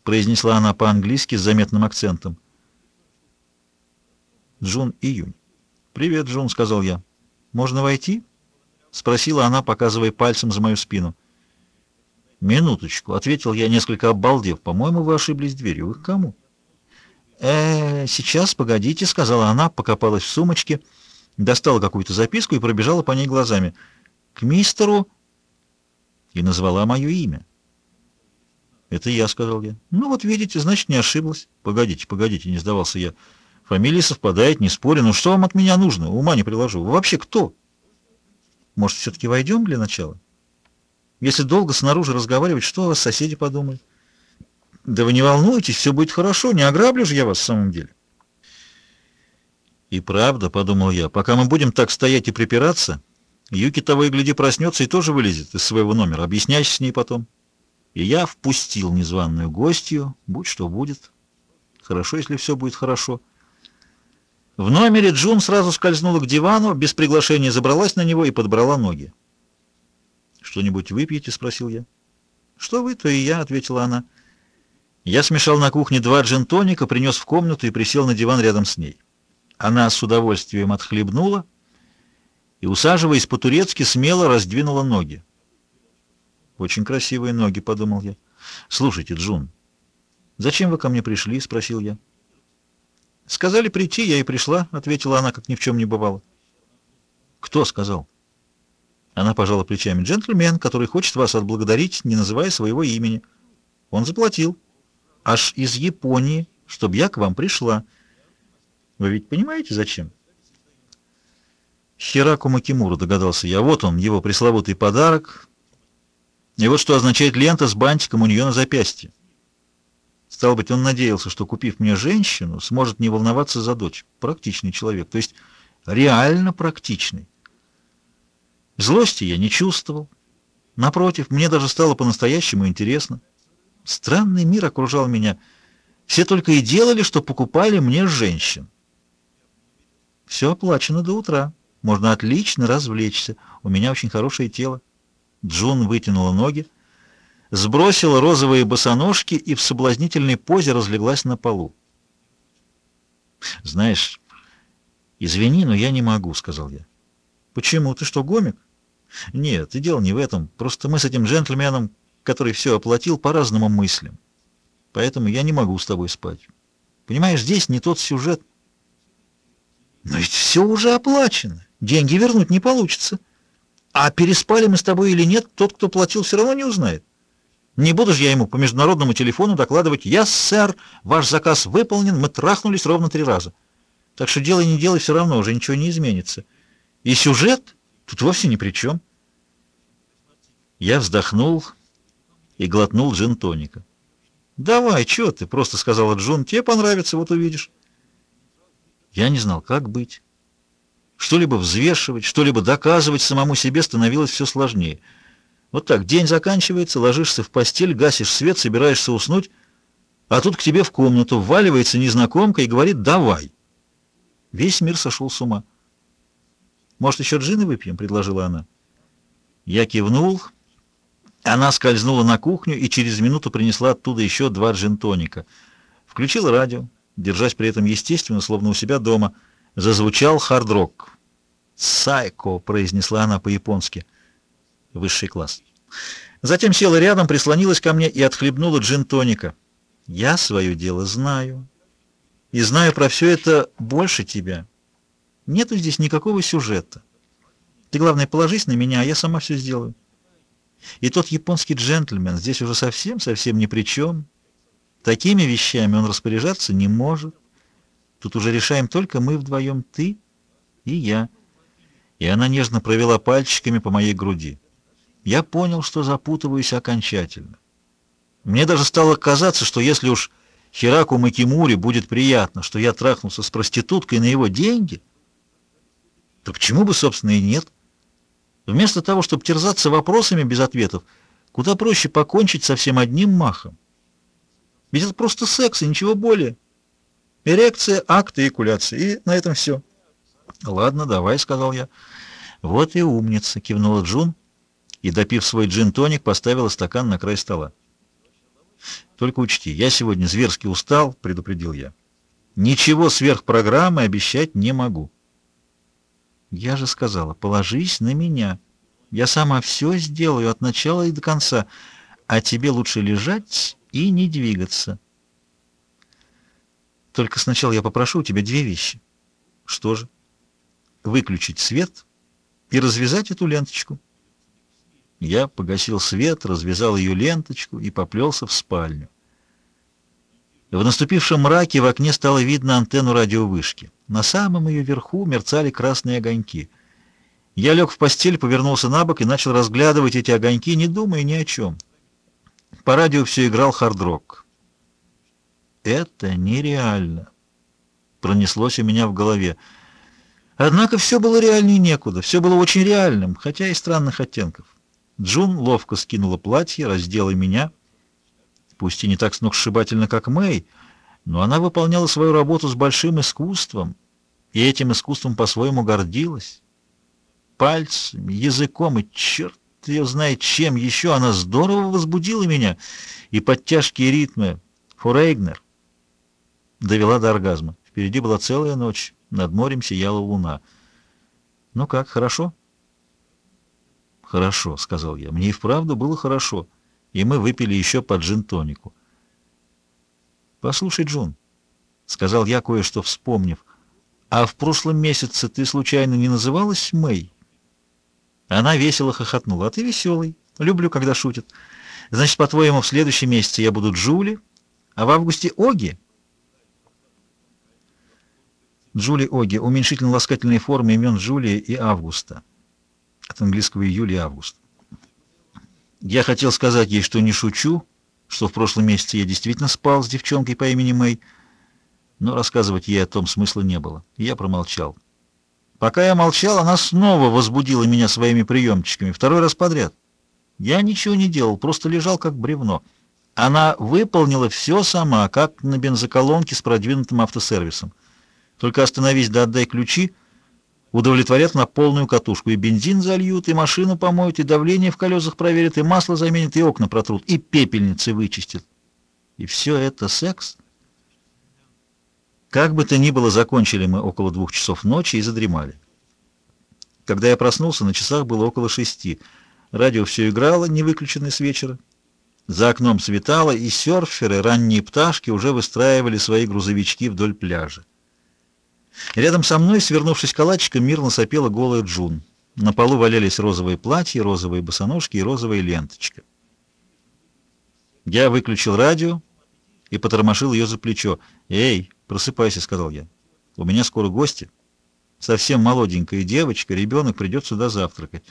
произнесла она по-английски с заметным акцентом. «Джун Июнь». «Привет, Джун», — сказал я. «Можно войти?» — спросила она, показывая пальцем за мою спину. «Минуточку», — ответил я, несколько обалдев. «По-моему, вы ошиблись дверью. Вы к кому?» э, сейчас, погодите», — сказала она, покопалась в сумочке, достала какую-то записку и пробежала по ней глазами. «К мистеру...» и назвала мое имя. «Это я», — сказал я. «Ну вот видите, значит, не ошиблась». «Погодите, погодите», — не сдавался я. «Фамилия совпадает, не спорю. Ну что вам от меня нужно? Ума не приложу. Вы вообще кто?» «Может, все-таки войдем для начала? Если долго снаружи разговаривать, что о вас соседи подумают?» Да вы не волнуйтесь, все будет хорошо, не ограблю же я вас в самом деле. И правда, подумал я, пока мы будем так стоять и припираться, Юки того и гляди проснется и тоже вылезет из своего номера, объясняйся с ней потом. И я впустил незваную гостью, будь что будет. Хорошо, если все будет хорошо. В номере Джун сразу скользнула к дивану, без приглашения забралась на него и подбрала ноги. «Что-нибудь выпьете?» — спросил я. «Что вы, то и я», — ответила она. Я смешал на кухне два джин-тоника, принес в комнату и присел на диван рядом с ней. Она с удовольствием отхлебнула и, усаживаясь по-турецки, смело раздвинула ноги. «Очень красивые ноги», — подумал я. «Слушайте, Джун, зачем вы ко мне пришли?» — спросил я. «Сказали прийти, я и пришла», — ответила она, как ни в чем не бывало. «Кто сказал?» Она пожала плечами. «Джентльмен, который хочет вас отблагодарить, не называя своего имени. Он заплатил» аж из Японии, чтобы я к вам пришла. Вы ведь понимаете, зачем? Хираку Макимуру, догадался я. Вот он, его пресловутый подарок. И вот что означает лента с бантиком у нее на запястье. Стало быть, он надеялся, что, купив мне женщину, сможет не волноваться за дочь. Практичный человек, то есть реально практичный. Злости я не чувствовал. Напротив, мне даже стало по-настоящему интересно. Странный мир окружал меня. Все только и делали, что покупали мне женщин. Все оплачено до утра. Можно отлично развлечься. У меня очень хорошее тело. Джун вытянула ноги. сбросила розовые босоножки и в соблазнительной позе разлеглась на полу. «Знаешь, извини, но я не могу», — сказал я. «Почему? Ты что, гомик?» «Нет, и дело не в этом. Просто мы с этим джентльменом, который все оплатил, по разному мыслям. Поэтому я не могу с тобой спать. Понимаешь, здесь не тот сюжет». «Но ведь все уже оплачено. Деньги вернуть не получится. А переспали мы с тобой или нет, тот, кто платил, все равно не узнает. Не буду же я ему по международному телефону докладывать «Я, сэр, ваш заказ выполнен, мы трахнулись ровно три раза». Так что делай не делай, все равно уже ничего не изменится. И сюжет тут вовсе ни при чем. Я вздохнул и глотнул джин-тоника. «Давай, что ты?» — просто сказала Джун. «Тебе понравится, вот увидишь». Я не знал, как быть. Что-либо взвешивать, что-либо доказывать самому себе становилось все сложнее — вот так, день заканчивается, ложишься в постель, гасишь свет, собираешься уснуть, а тут к тебе в комнату вваливается незнакомка и говорит «давай». Весь мир сошел с ума. «Может, еще джины выпьем?» — предложила она. Я кивнул. Она скользнула на кухню и через минуту принесла оттуда еще два джин-тоника. Включила радио, держась при этом естественно, словно у себя дома. Зазвучал хард-рок. «Сайко», — произнесла она по-японски высший класс. Затем села рядом, прислонилась ко мне и отхлебнула джин-тоника. Я свое дело знаю. И знаю про все это больше тебя. Нету здесь никакого сюжета. Ты, главное, положись на меня, а я сама все сделаю. И тот японский джентльмен здесь уже совсем-совсем ни при чем. Такими вещами он распоряжаться не может. Тут уже решаем только мы вдвоем, ты и я. И она нежно провела пальчиками по моей груди. Я понял, что запутываюсь окончательно. Мне даже стало казаться, что если уж Хираку Макимури будет приятно, что я трахнулся с проституткой на его деньги, то почему бы, собственно, и нет? Вместо того, чтобы терзаться вопросами без ответов, куда проще покончить со всем одним махом. Ведь это просто секс и ничего более. Эрекция, акт и экуляция. И на этом все. «Ладно, давай», — сказал я. «Вот и умница», — кивнула Джун и, допив свой джин-тоник, поставила стакан на край стола. «Только учти, я сегодня зверски устал», — предупредил я. «Ничего сверх программы обещать не могу». «Я же сказала, положись на меня. Я сама все сделаю от начала и до конца, а тебе лучше лежать и не двигаться». «Только сначала я попрошу у тебя две вещи». «Что же?» «Выключить свет и развязать эту ленточку». Я погасил свет, развязал ее ленточку и поплелся в спальню. В наступившем мраке в окне стало видно антенну радиовышки. На самом ее верху мерцали красные огоньки. Я лег в постель, повернулся на бок и начал разглядывать эти огоньки, не думая ни о чем. По радио все играл хард-рок. «Это нереально», — пронеслось у меня в голове. Однако все было реальнее некуда, все было очень реальным, хотя и странных оттенков. Джун ловко скинула платье, раздела меня. Пусть и не так сногсшибательно, как Мэй, но она выполняла свою работу с большим искусством, и этим искусством по-своему гордилась. Пальцами, языком и черт ее знает чем еще, она здорово возбудила меня, и под тяжкие ритмы Форейгнер довела до оргазма. Впереди была целая ночь, над морем сияла луна. «Ну как, хорошо?» «Хорошо», — сказал я. «Мне и вправду было хорошо, и мы выпили еще по джин-тонику». «Послушай, Джун», — сказал я, кое-что вспомнив, «а в прошлом месяце ты случайно не называлась Мэй?» Она весело хохотнула. «А ты веселый. Люблю, когда шутят. Значит, по-твоему, в следующем месяце я буду Джули, а в августе Оги?» Джули Оги — уменьшительно-ласкательные формы имен Джулии и Августа от английского июль август. Я хотел сказать ей, что не шучу, что в прошлом месяце я действительно спал с девчонкой по имени Мэй, но рассказывать ей о том смысла не было. Я промолчал. Пока я молчал, она снова возбудила меня своими приемчиками, второй раз подряд. Я ничего не делал, просто лежал как бревно. Она выполнила все сама, как на бензоколонке с продвинутым автосервисом. Только остановись да отдай ключи — удовлетворят на полную катушку. И бензин зальют, и машину помоют, и давление в колесах проверят, и масло заменят, и окна протрут, и пепельницы вычистят. И все это секс? Как бы то ни было, закончили мы около двух часов ночи и задремали. Когда я проснулся, на часах было около шести. Радио все играло, не выключенное с вечера. За окном светало, и серферы, ранние пташки, уже выстраивали свои грузовички вдоль пляжа. Рядом со мной, свернувшись калачиком, мирно сопела голая Джун. На полу валялись розовые платья, розовые босоножки и розовая ленточка. Я выключил радио и потормошил ее за плечо. «Эй, просыпайся», — сказал я. «У меня скоро гости. Совсем молоденькая девочка, ребенок придет сюда завтракать.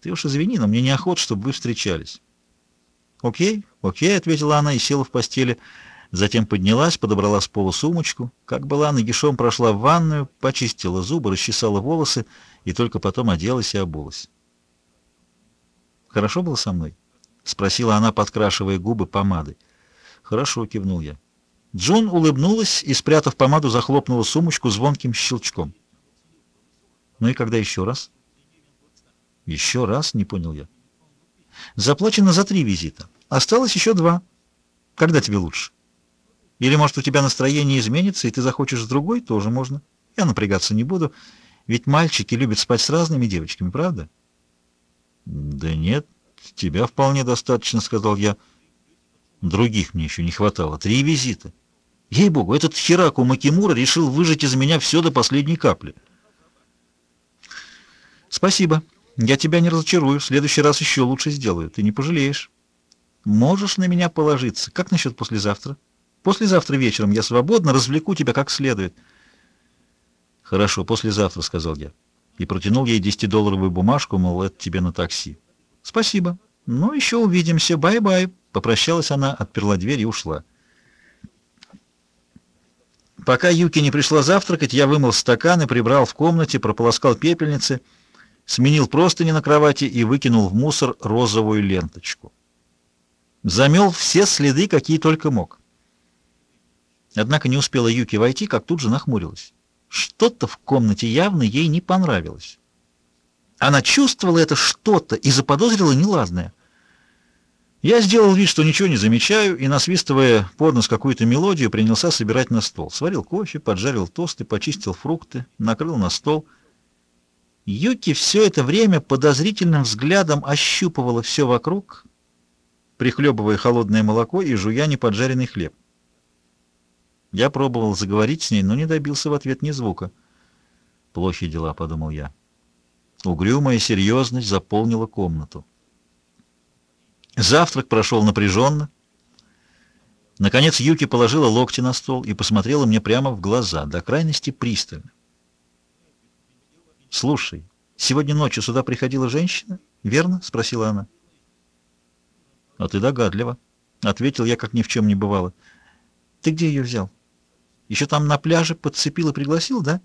Ты уж извини, но мне неохота, чтобы вы встречались». «Окей, окей», — ответила она и села в постели. Затем поднялась, подобрала с пола сумочку. Как была, нагишом прошла в ванную, почистила зубы, расчесала волосы и только потом оделась и обулась. «Хорошо было со мной?» — спросила она, подкрашивая губы помадой. «Хорошо», — кивнул я. Джун улыбнулась и, спрятав помаду, захлопнула сумочку звонким щелчком. «Ну и когда еще раз?» «Еще раз?» — не понял я. «Заплачено за три визита. Осталось еще два. Когда тебе лучше? Или, может, у тебя настроение изменится, и ты захочешь с другой? Тоже можно. Я напрягаться не буду. Ведь мальчики любят спать с разными девочками, правда?» «Да нет, тебя вполне достаточно», — сказал я. Других мне еще не хватало. Три визита. Ей-богу, этот Хираку Макимура решил выжать из меня все до последней капли. Спасибо. Я тебя не разочарую. В следующий раз еще лучше сделаю. Ты не пожалеешь. Можешь на меня положиться. Как насчет послезавтра? Послезавтра вечером я свободно развлеку тебя как следует. Хорошо, послезавтра, сказал я. И протянул ей десятидолларовую бумажку, мол, это тебе на такси. Спасибо. Ну, еще увидимся. Bye-bye. Попрощалась она, отперла дверь и ушла. Пока Юки не пришла завтракать, я вымыл стаканы, прибрал в комнате, прополоскал пепельницы, сменил простыни на кровати и выкинул в мусор розовую ленточку. Замел все следы, какие только мог. Однако не успела Юки войти, как тут же нахмурилась. Что-то в комнате явно ей не понравилось. Она чувствовала это что-то и заподозрила неладное — я сделал вид, что ничего не замечаю, и, насвистывая под нос какую-то мелодию, принялся собирать на стол. Сварил кофе, поджарил тосты, почистил фрукты, накрыл на стол. Юки все это время подозрительным взглядом ощупывала все вокруг, прихлебывая холодное молоко и жуя неподжаренный хлеб. Я пробовал заговорить с ней, но не добился в ответ ни звука. «Плохие дела», — подумал я. Угрюмая серьезность заполнила комнату. Завтрак прошел напряженно. Наконец Юки положила локти на стол и посмотрела мне прямо в глаза, до крайности пристально. «Слушай, сегодня ночью сюда приходила женщина, верно?» — спросила она. «А ты догадлива», — ответил я, как ни в чем не бывало. «Ты где ее взял? Еще там на пляже подцепил и пригласил, да?»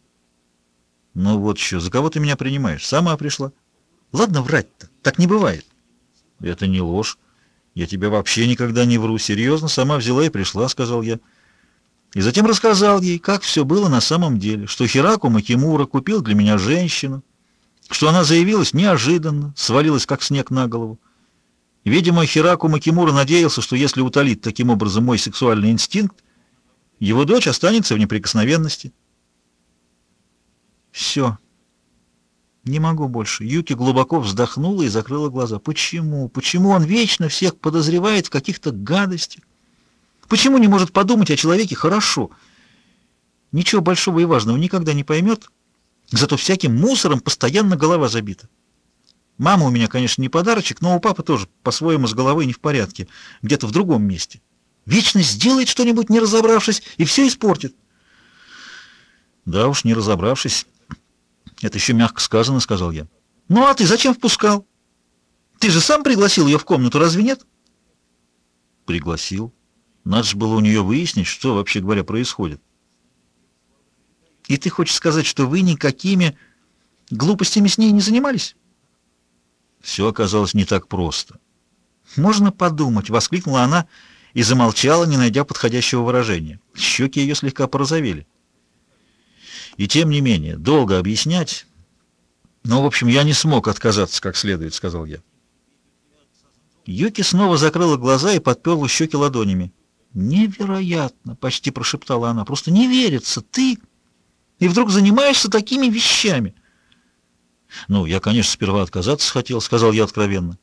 «Ну вот еще, за кого ты меня принимаешь? Сама пришла». «Ладно врать-то, так не бывает». «Это не ложь. Я тебе вообще никогда не вру. Серьезно, сама взяла и пришла», — сказал я. И затем рассказал ей, как все было на самом деле, что Хираку Макимура купил для меня женщину, что она заявилась неожиданно, свалилась как снег на голову. Видимо, Хираку Макимура надеялся, что если утолит таким образом мой сексуальный инстинкт, его дочь останется в неприкосновенности. Все. Не могу больше. Юки глубоко вздохнула и закрыла глаза. Почему? Почему он вечно всех подозревает в каких-то гадостях? Почему не может подумать о человеке хорошо? Ничего большого и важного никогда не поймет, зато всяким мусором постоянно голова забита. Мама у меня, конечно, не подарочек, но у папы тоже по-своему с головой не в порядке, где-то в другом месте. Вечно сделает что-нибудь, не разобравшись, и все испортит. Да уж, не разобравшись, это еще мягко сказано, сказал я. Ну а ты зачем впускал? Ты же сам пригласил ее в комнату, разве нет? Пригласил. Надо же было у нее выяснить, что вообще говоря происходит. И ты хочешь сказать, что вы никакими глупостями с ней не занимались? Все оказалось не так просто. Можно подумать, воскликнула она и замолчала, не найдя подходящего выражения. Щеки ее слегка порозовели. И тем не менее, долго объяснять, «Ну, в общем, я не смог отказаться как следует», — сказал я. Юки снова закрыла глаза и подперла щеки ладонями. «Невероятно!» — почти прошептала она. «Просто не верится! Ты! И вдруг занимаешься такими вещами!» «Ну, я, конечно, сперва отказаться хотел», — сказал я откровенно.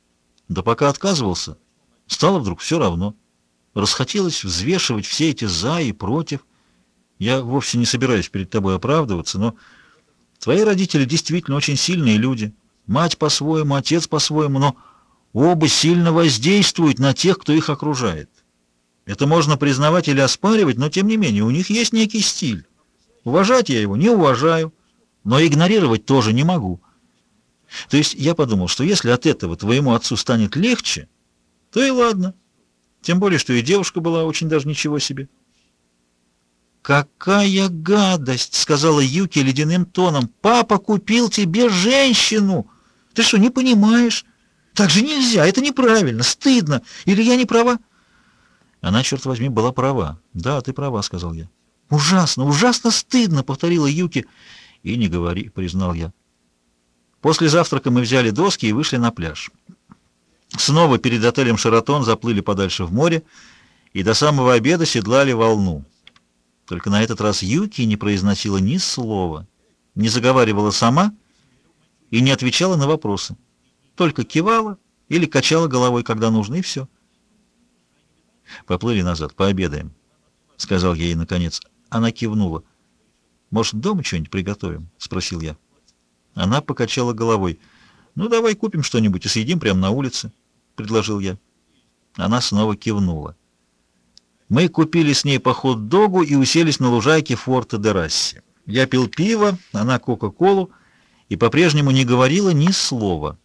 «Да пока отказывался, стало вдруг все равно. Расхотелось взвешивать все эти «за» и «против». Я вовсе не собираюсь перед тобой оправдываться, но твои родители действительно очень сильные люди. Мать по-своему, отец по-своему, но оба сильно воздействуют на тех, кто их окружает. Это можно признавать или оспаривать, но тем не менее у них есть некий стиль. Уважать я его не уважаю, но игнорировать тоже не могу. То есть я подумал, что если от этого твоему отцу станет легче, то и ладно. Тем более, что и девушка была очень даже ничего себе. «Какая гадость!» — сказала Юки ледяным тоном. «Папа купил тебе женщину! Ты что, не понимаешь? Так же нельзя, это неправильно, стыдно. Или я не права?» Она, черт возьми, была права. «Да, ты права», — сказал я. «Ужасно, ужасно стыдно!» — повторила Юки. «И не говори», — признал я. После завтрака мы взяли доски и вышли на пляж. Снова перед отелем «Шаратон» заплыли подальше в море и до самого обеда седлали волну. Только на этот раз Юки не произносила ни слова, не заговаривала сама и не отвечала на вопросы. Только кивала или качала головой, когда нужно, и все. «Поплыли назад, пообедаем», — сказал я ей наконец. Она кивнула. «Может, дома что-нибудь приготовим?» — спросил я. Она покачала головой. «Ну, давай купим что-нибудь и съедим прямо на улице», — предложил я. Она снова кивнула. Мы купили с ней по хот-догу и уселись на лужайке форта де Расси. Я пил пиво, она кока-колу и по-прежнему не говорила ни слова,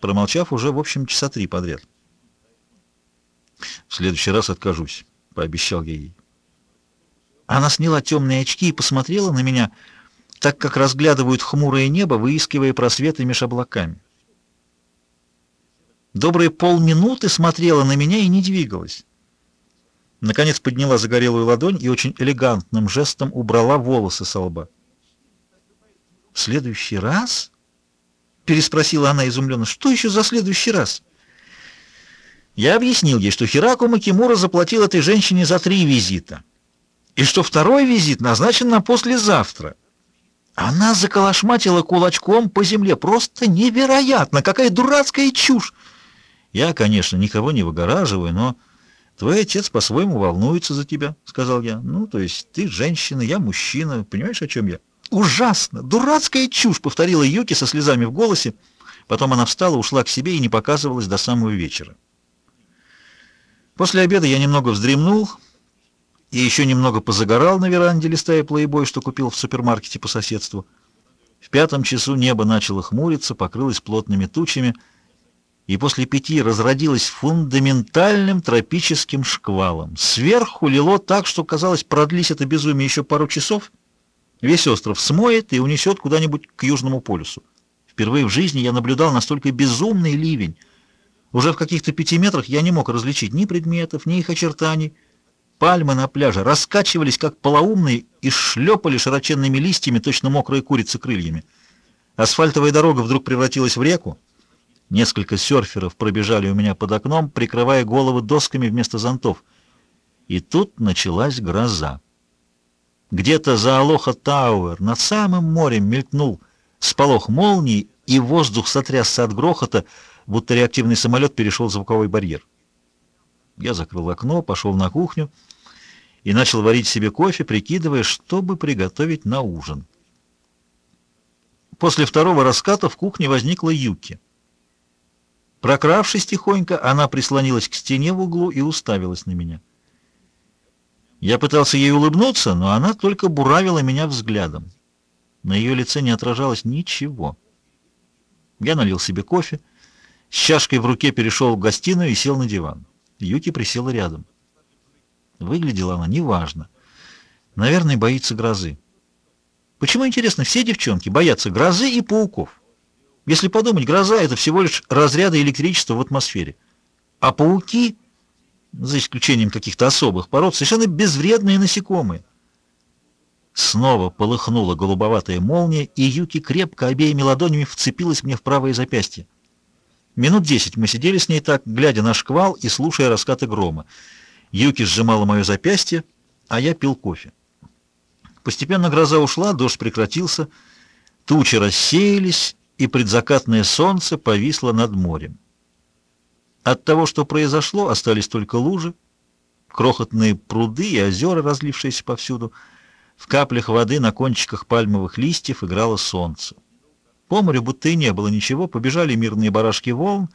промолчав уже, в общем, часа три подряд. «В следующий раз откажусь», — пообещал я ей. Она сняла темные очки и посмотрела на меня, так как разглядывают хмурое небо, выискивая просветы меж облаками. Добрые полминуты смотрела на меня и не двигалась. Наконец подняла загорелую ладонь и очень элегантным жестом убрала волосы со лба. «В следующий раз?» — переспросила она изумленно. «Что еще за следующий раз?» Я объяснил ей, что Хираку Макимура заплатил этой женщине за три визита, и что второй визит назначен на послезавтра. Она заколошматила кулачком по земле. Просто невероятно! Какая дурацкая чушь! Я, конечно, никого не выгораживаю, но... «Твой отец по-своему волнуется за тебя», — сказал я. «Ну, то есть ты женщина, я мужчина. Понимаешь, о чем я?» «Ужасно! Дурацкая чушь!» — повторила Юки со слезами в голосе. Потом она встала, ушла к себе и не показывалась до самого вечера. После обеда я немного вздремнул и еще немного позагорал на веранде, листая плейбой, что купил в супермаркете по соседству. В пятом часу небо начало хмуриться, покрылось плотными тучами — и после пяти разродилась фундаментальным тропическим шквалом. Сверху лило так, что, казалось, продлись это безумие еще пару часов, весь остров смоет и унесет куда-нибудь к Южному полюсу. Впервые в жизни я наблюдал настолько безумный ливень. Уже в каких-то пяти метрах я не мог различить ни предметов, ни их очертаний. Пальмы на пляже раскачивались, как полоумные, и шлепали широченными листьями, точно мокрые курицы крыльями. Асфальтовая дорога вдруг превратилась в реку. Несколько серферов пробежали у меня под окном, прикрывая головы досками вместо зонтов. И тут началась гроза. Где-то за Алоха Тауэр над самым морем мелькнул сполох молнии, и воздух сотрясся от грохота, будто реактивный самолет перешел звуковой барьер. Я закрыл окно, пошел на кухню и начал варить себе кофе, прикидывая, что бы приготовить на ужин. После второго раската в кухне возникла Юки. Прокравшись тихонько, она прислонилась к стене в углу и уставилась на меня. Я пытался ей улыбнуться, но она только буравила меня взглядом. На ее лице не отражалось ничего. Я налил себе кофе, с чашкой в руке перешел в гостиную и сел на диван. Юки присела рядом. Выглядела она неважно. Наверное, боится грозы. Почему, интересно, все девчонки боятся грозы и пауков? Если подумать, гроза — это всего лишь разряды электричества в атмосфере. А пауки, за исключением каких-то особых пород, совершенно безвредные насекомые. Снова полыхнула голубоватая молния, и Юки крепко обеими ладонями вцепилась мне в правое запястье. Минут десять мы сидели с ней так, глядя на шквал и слушая раскаты грома. Юки сжимала мое запястье, а я пил кофе. Постепенно гроза ушла, дождь прекратился, тучи рассеялись, и предзакатное солнце повисло над морем. От того, что произошло, остались только лужи, крохотные пруды и озера, разлившиеся повсюду. В каплях воды на кончиках пальмовых листьев играло солнце. По морю будто и не было ничего, побежали мирные барашки волн,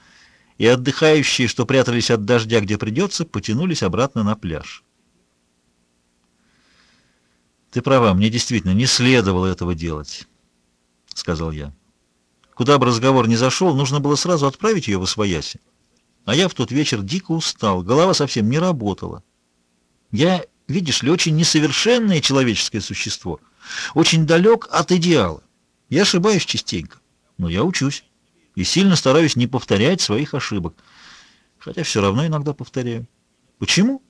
и отдыхающие, что прятались от дождя, где придется, потянулись обратно на пляж. «Ты права, мне действительно не следовало этого делать», — сказал я. Куда бы разговор ни зашел, нужно было сразу отправить ее в освояси. А я в тот вечер дико устал, голова совсем не работала. Я, видишь ли, очень несовершенное человеческое существо, очень далек от идеала. Я ошибаюсь частенько, но я учусь и сильно стараюсь не повторять своих ошибок, хотя все равно иногда повторяю. Почему?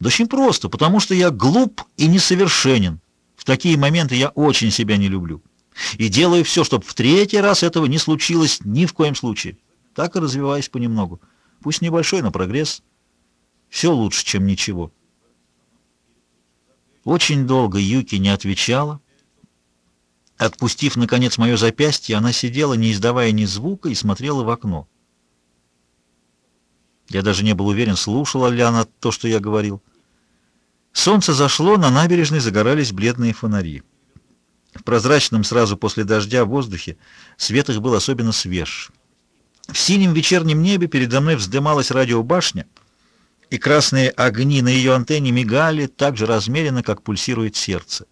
Да очень просто, потому что я глуп и несовершенен. В такие моменты я очень себя не люблю. И делаю все, чтобы в третий раз этого не случилось ни в коем случае. Так и развиваюсь понемногу. Пусть небольшой, но прогресс. Все лучше, чем ничего. Очень долго Юки не отвечала. Отпустив, наконец, мое запястье, она сидела, не издавая ни звука, и смотрела в окно. Я даже не был уверен, слушала ли она то, что я говорил. Солнце зашло, на набережной загорались бледные фонари. В прозрачном сразу после дождя воздухе свет их был особенно свеж. В синем вечернем небе передо мной вздымалась радиобашня, и красные огни на ее антенне мигали так же размеренно, как пульсирует сердце.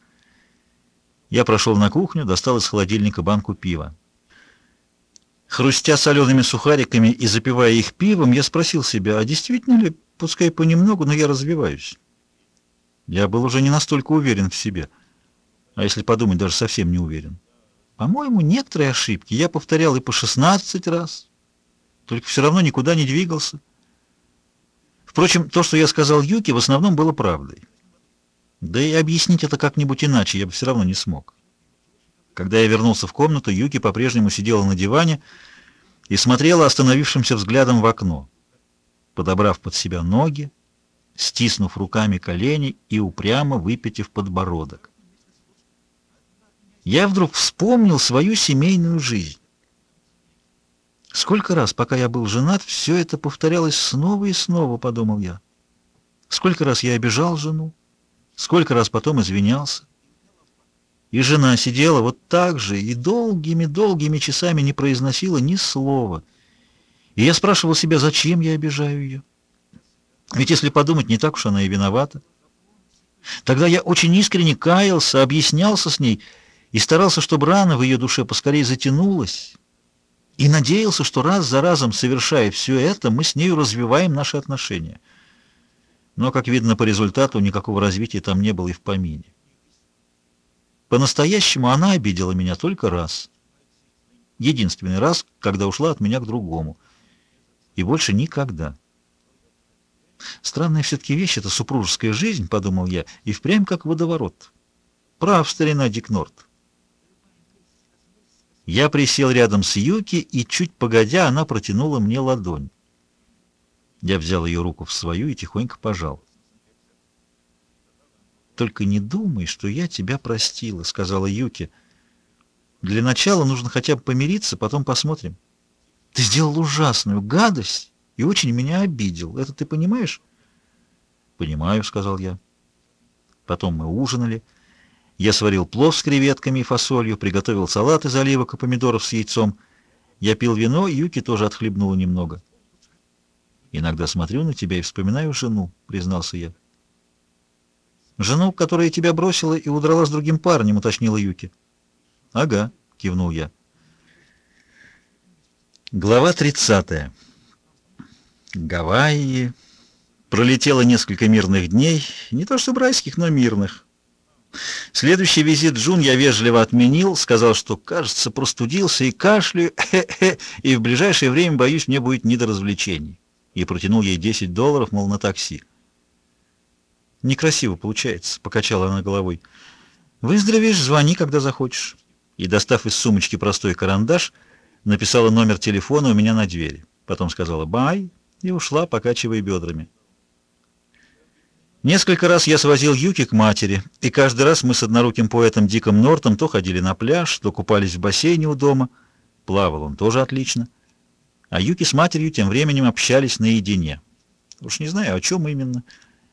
Я прошел на кухню, достал из холодильника банку пива. Хрустя солеными сухариками и запивая их пивом, я спросил себя, а действительно ли, пускай понемногу, но я развиваюсь? Я был уже не настолько уверен в себе — а если подумать, даже совсем не уверен. По-моему, некоторые ошибки я повторял и по 16 раз, только все равно никуда не двигался. Впрочем, то, что я сказал Юке, в основном было правдой. Да и объяснить это как-нибудь иначе я бы все равно не смог. Когда я вернулся в комнату, Юки по-прежнему сидела на диване и смотрела остановившимся взглядом в окно, подобрав под себя ноги, стиснув руками колени и упрямо выпитив подбородок я вдруг вспомнил свою семейную жизнь. Сколько раз, пока я был женат, все это повторялось снова и снова, подумал я. Сколько раз я обижал жену, сколько раз потом извинялся. И жена сидела вот так же и долгими-долгими часами не произносила ни слова. И я спрашивал себя, зачем я обижаю ее. Ведь если подумать, не так уж она и виновата. Тогда я очень искренне каялся, объяснялся с ней, и старался, чтобы рана в ее душе поскорее затянулась, и надеялся, что раз за разом, совершая все это, мы с нею развиваем наши отношения. Но, как видно по результату, никакого развития там не было и в помине. По-настоящему она обидела меня только раз. Единственный раз, когда ушла от меня к другому. И больше никогда. Странная все-таки вещь — это супружеская жизнь, — подумал я, — и впрямь как водоворот. Прав старина Дик Норт. Я присел рядом с Юки, и чуть погодя она протянула мне ладонь. Я взял ее руку в свою и тихонько пожал. «Только не думай, что я тебя простила», — сказала Юки. «Для начала нужно хотя бы помириться, потом посмотрим. Ты сделал ужасную гадость и очень меня обидел. Это ты понимаешь?» «Понимаю», — сказал я. Потом мы ужинали. Я сварил плов с креветками и фасолью, приготовил салат из оливок и помидоров с яйцом. Я пил вино, Юки тоже отхлебнула немного. «Иногда смотрю на тебя и вспоминаю жену», — признался я. «Жену, которая тебя бросила и удрала с другим парнем», — уточнила Юки. «Ага», — кивнул я. Глава 30. Гавайи. Пролетело несколько мирных дней, не то что райских, но мирных. Следующий визит Джун я вежливо отменил, сказал, что, кажется, простудился и кашляю, и в ближайшее время, боюсь, мне будет не до развлечений. И протянул ей 10 долларов, мол, на такси. «Некрасиво получается», — покачала она головой. Выздоровеешь, звони, когда захочешь. И, достав из сумочки простой карандаш, написала номер телефона у меня на двери. Потом сказала «бай» и ушла, покачивая бедрами. Несколько раз я свозил Юки к матери, и каждый раз мы с одноруким поэтом Диком Нортом то ходили на пляж, то купались в бассейне у дома. Плавал он тоже отлично. А Юки с матерью тем временем общались наедине. Уж не знаю, о чем именно.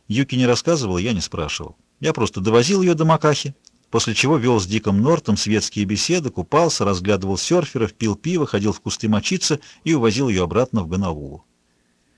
Юки не рассказывал, я не спрашивал. Я просто довозил ее до Макахи, после чего вел с Диком Нортом светские беседы, купался, разглядывал серферов, пил пиво, ходил в кусты мочиться и увозил ее обратно в Гонолулу.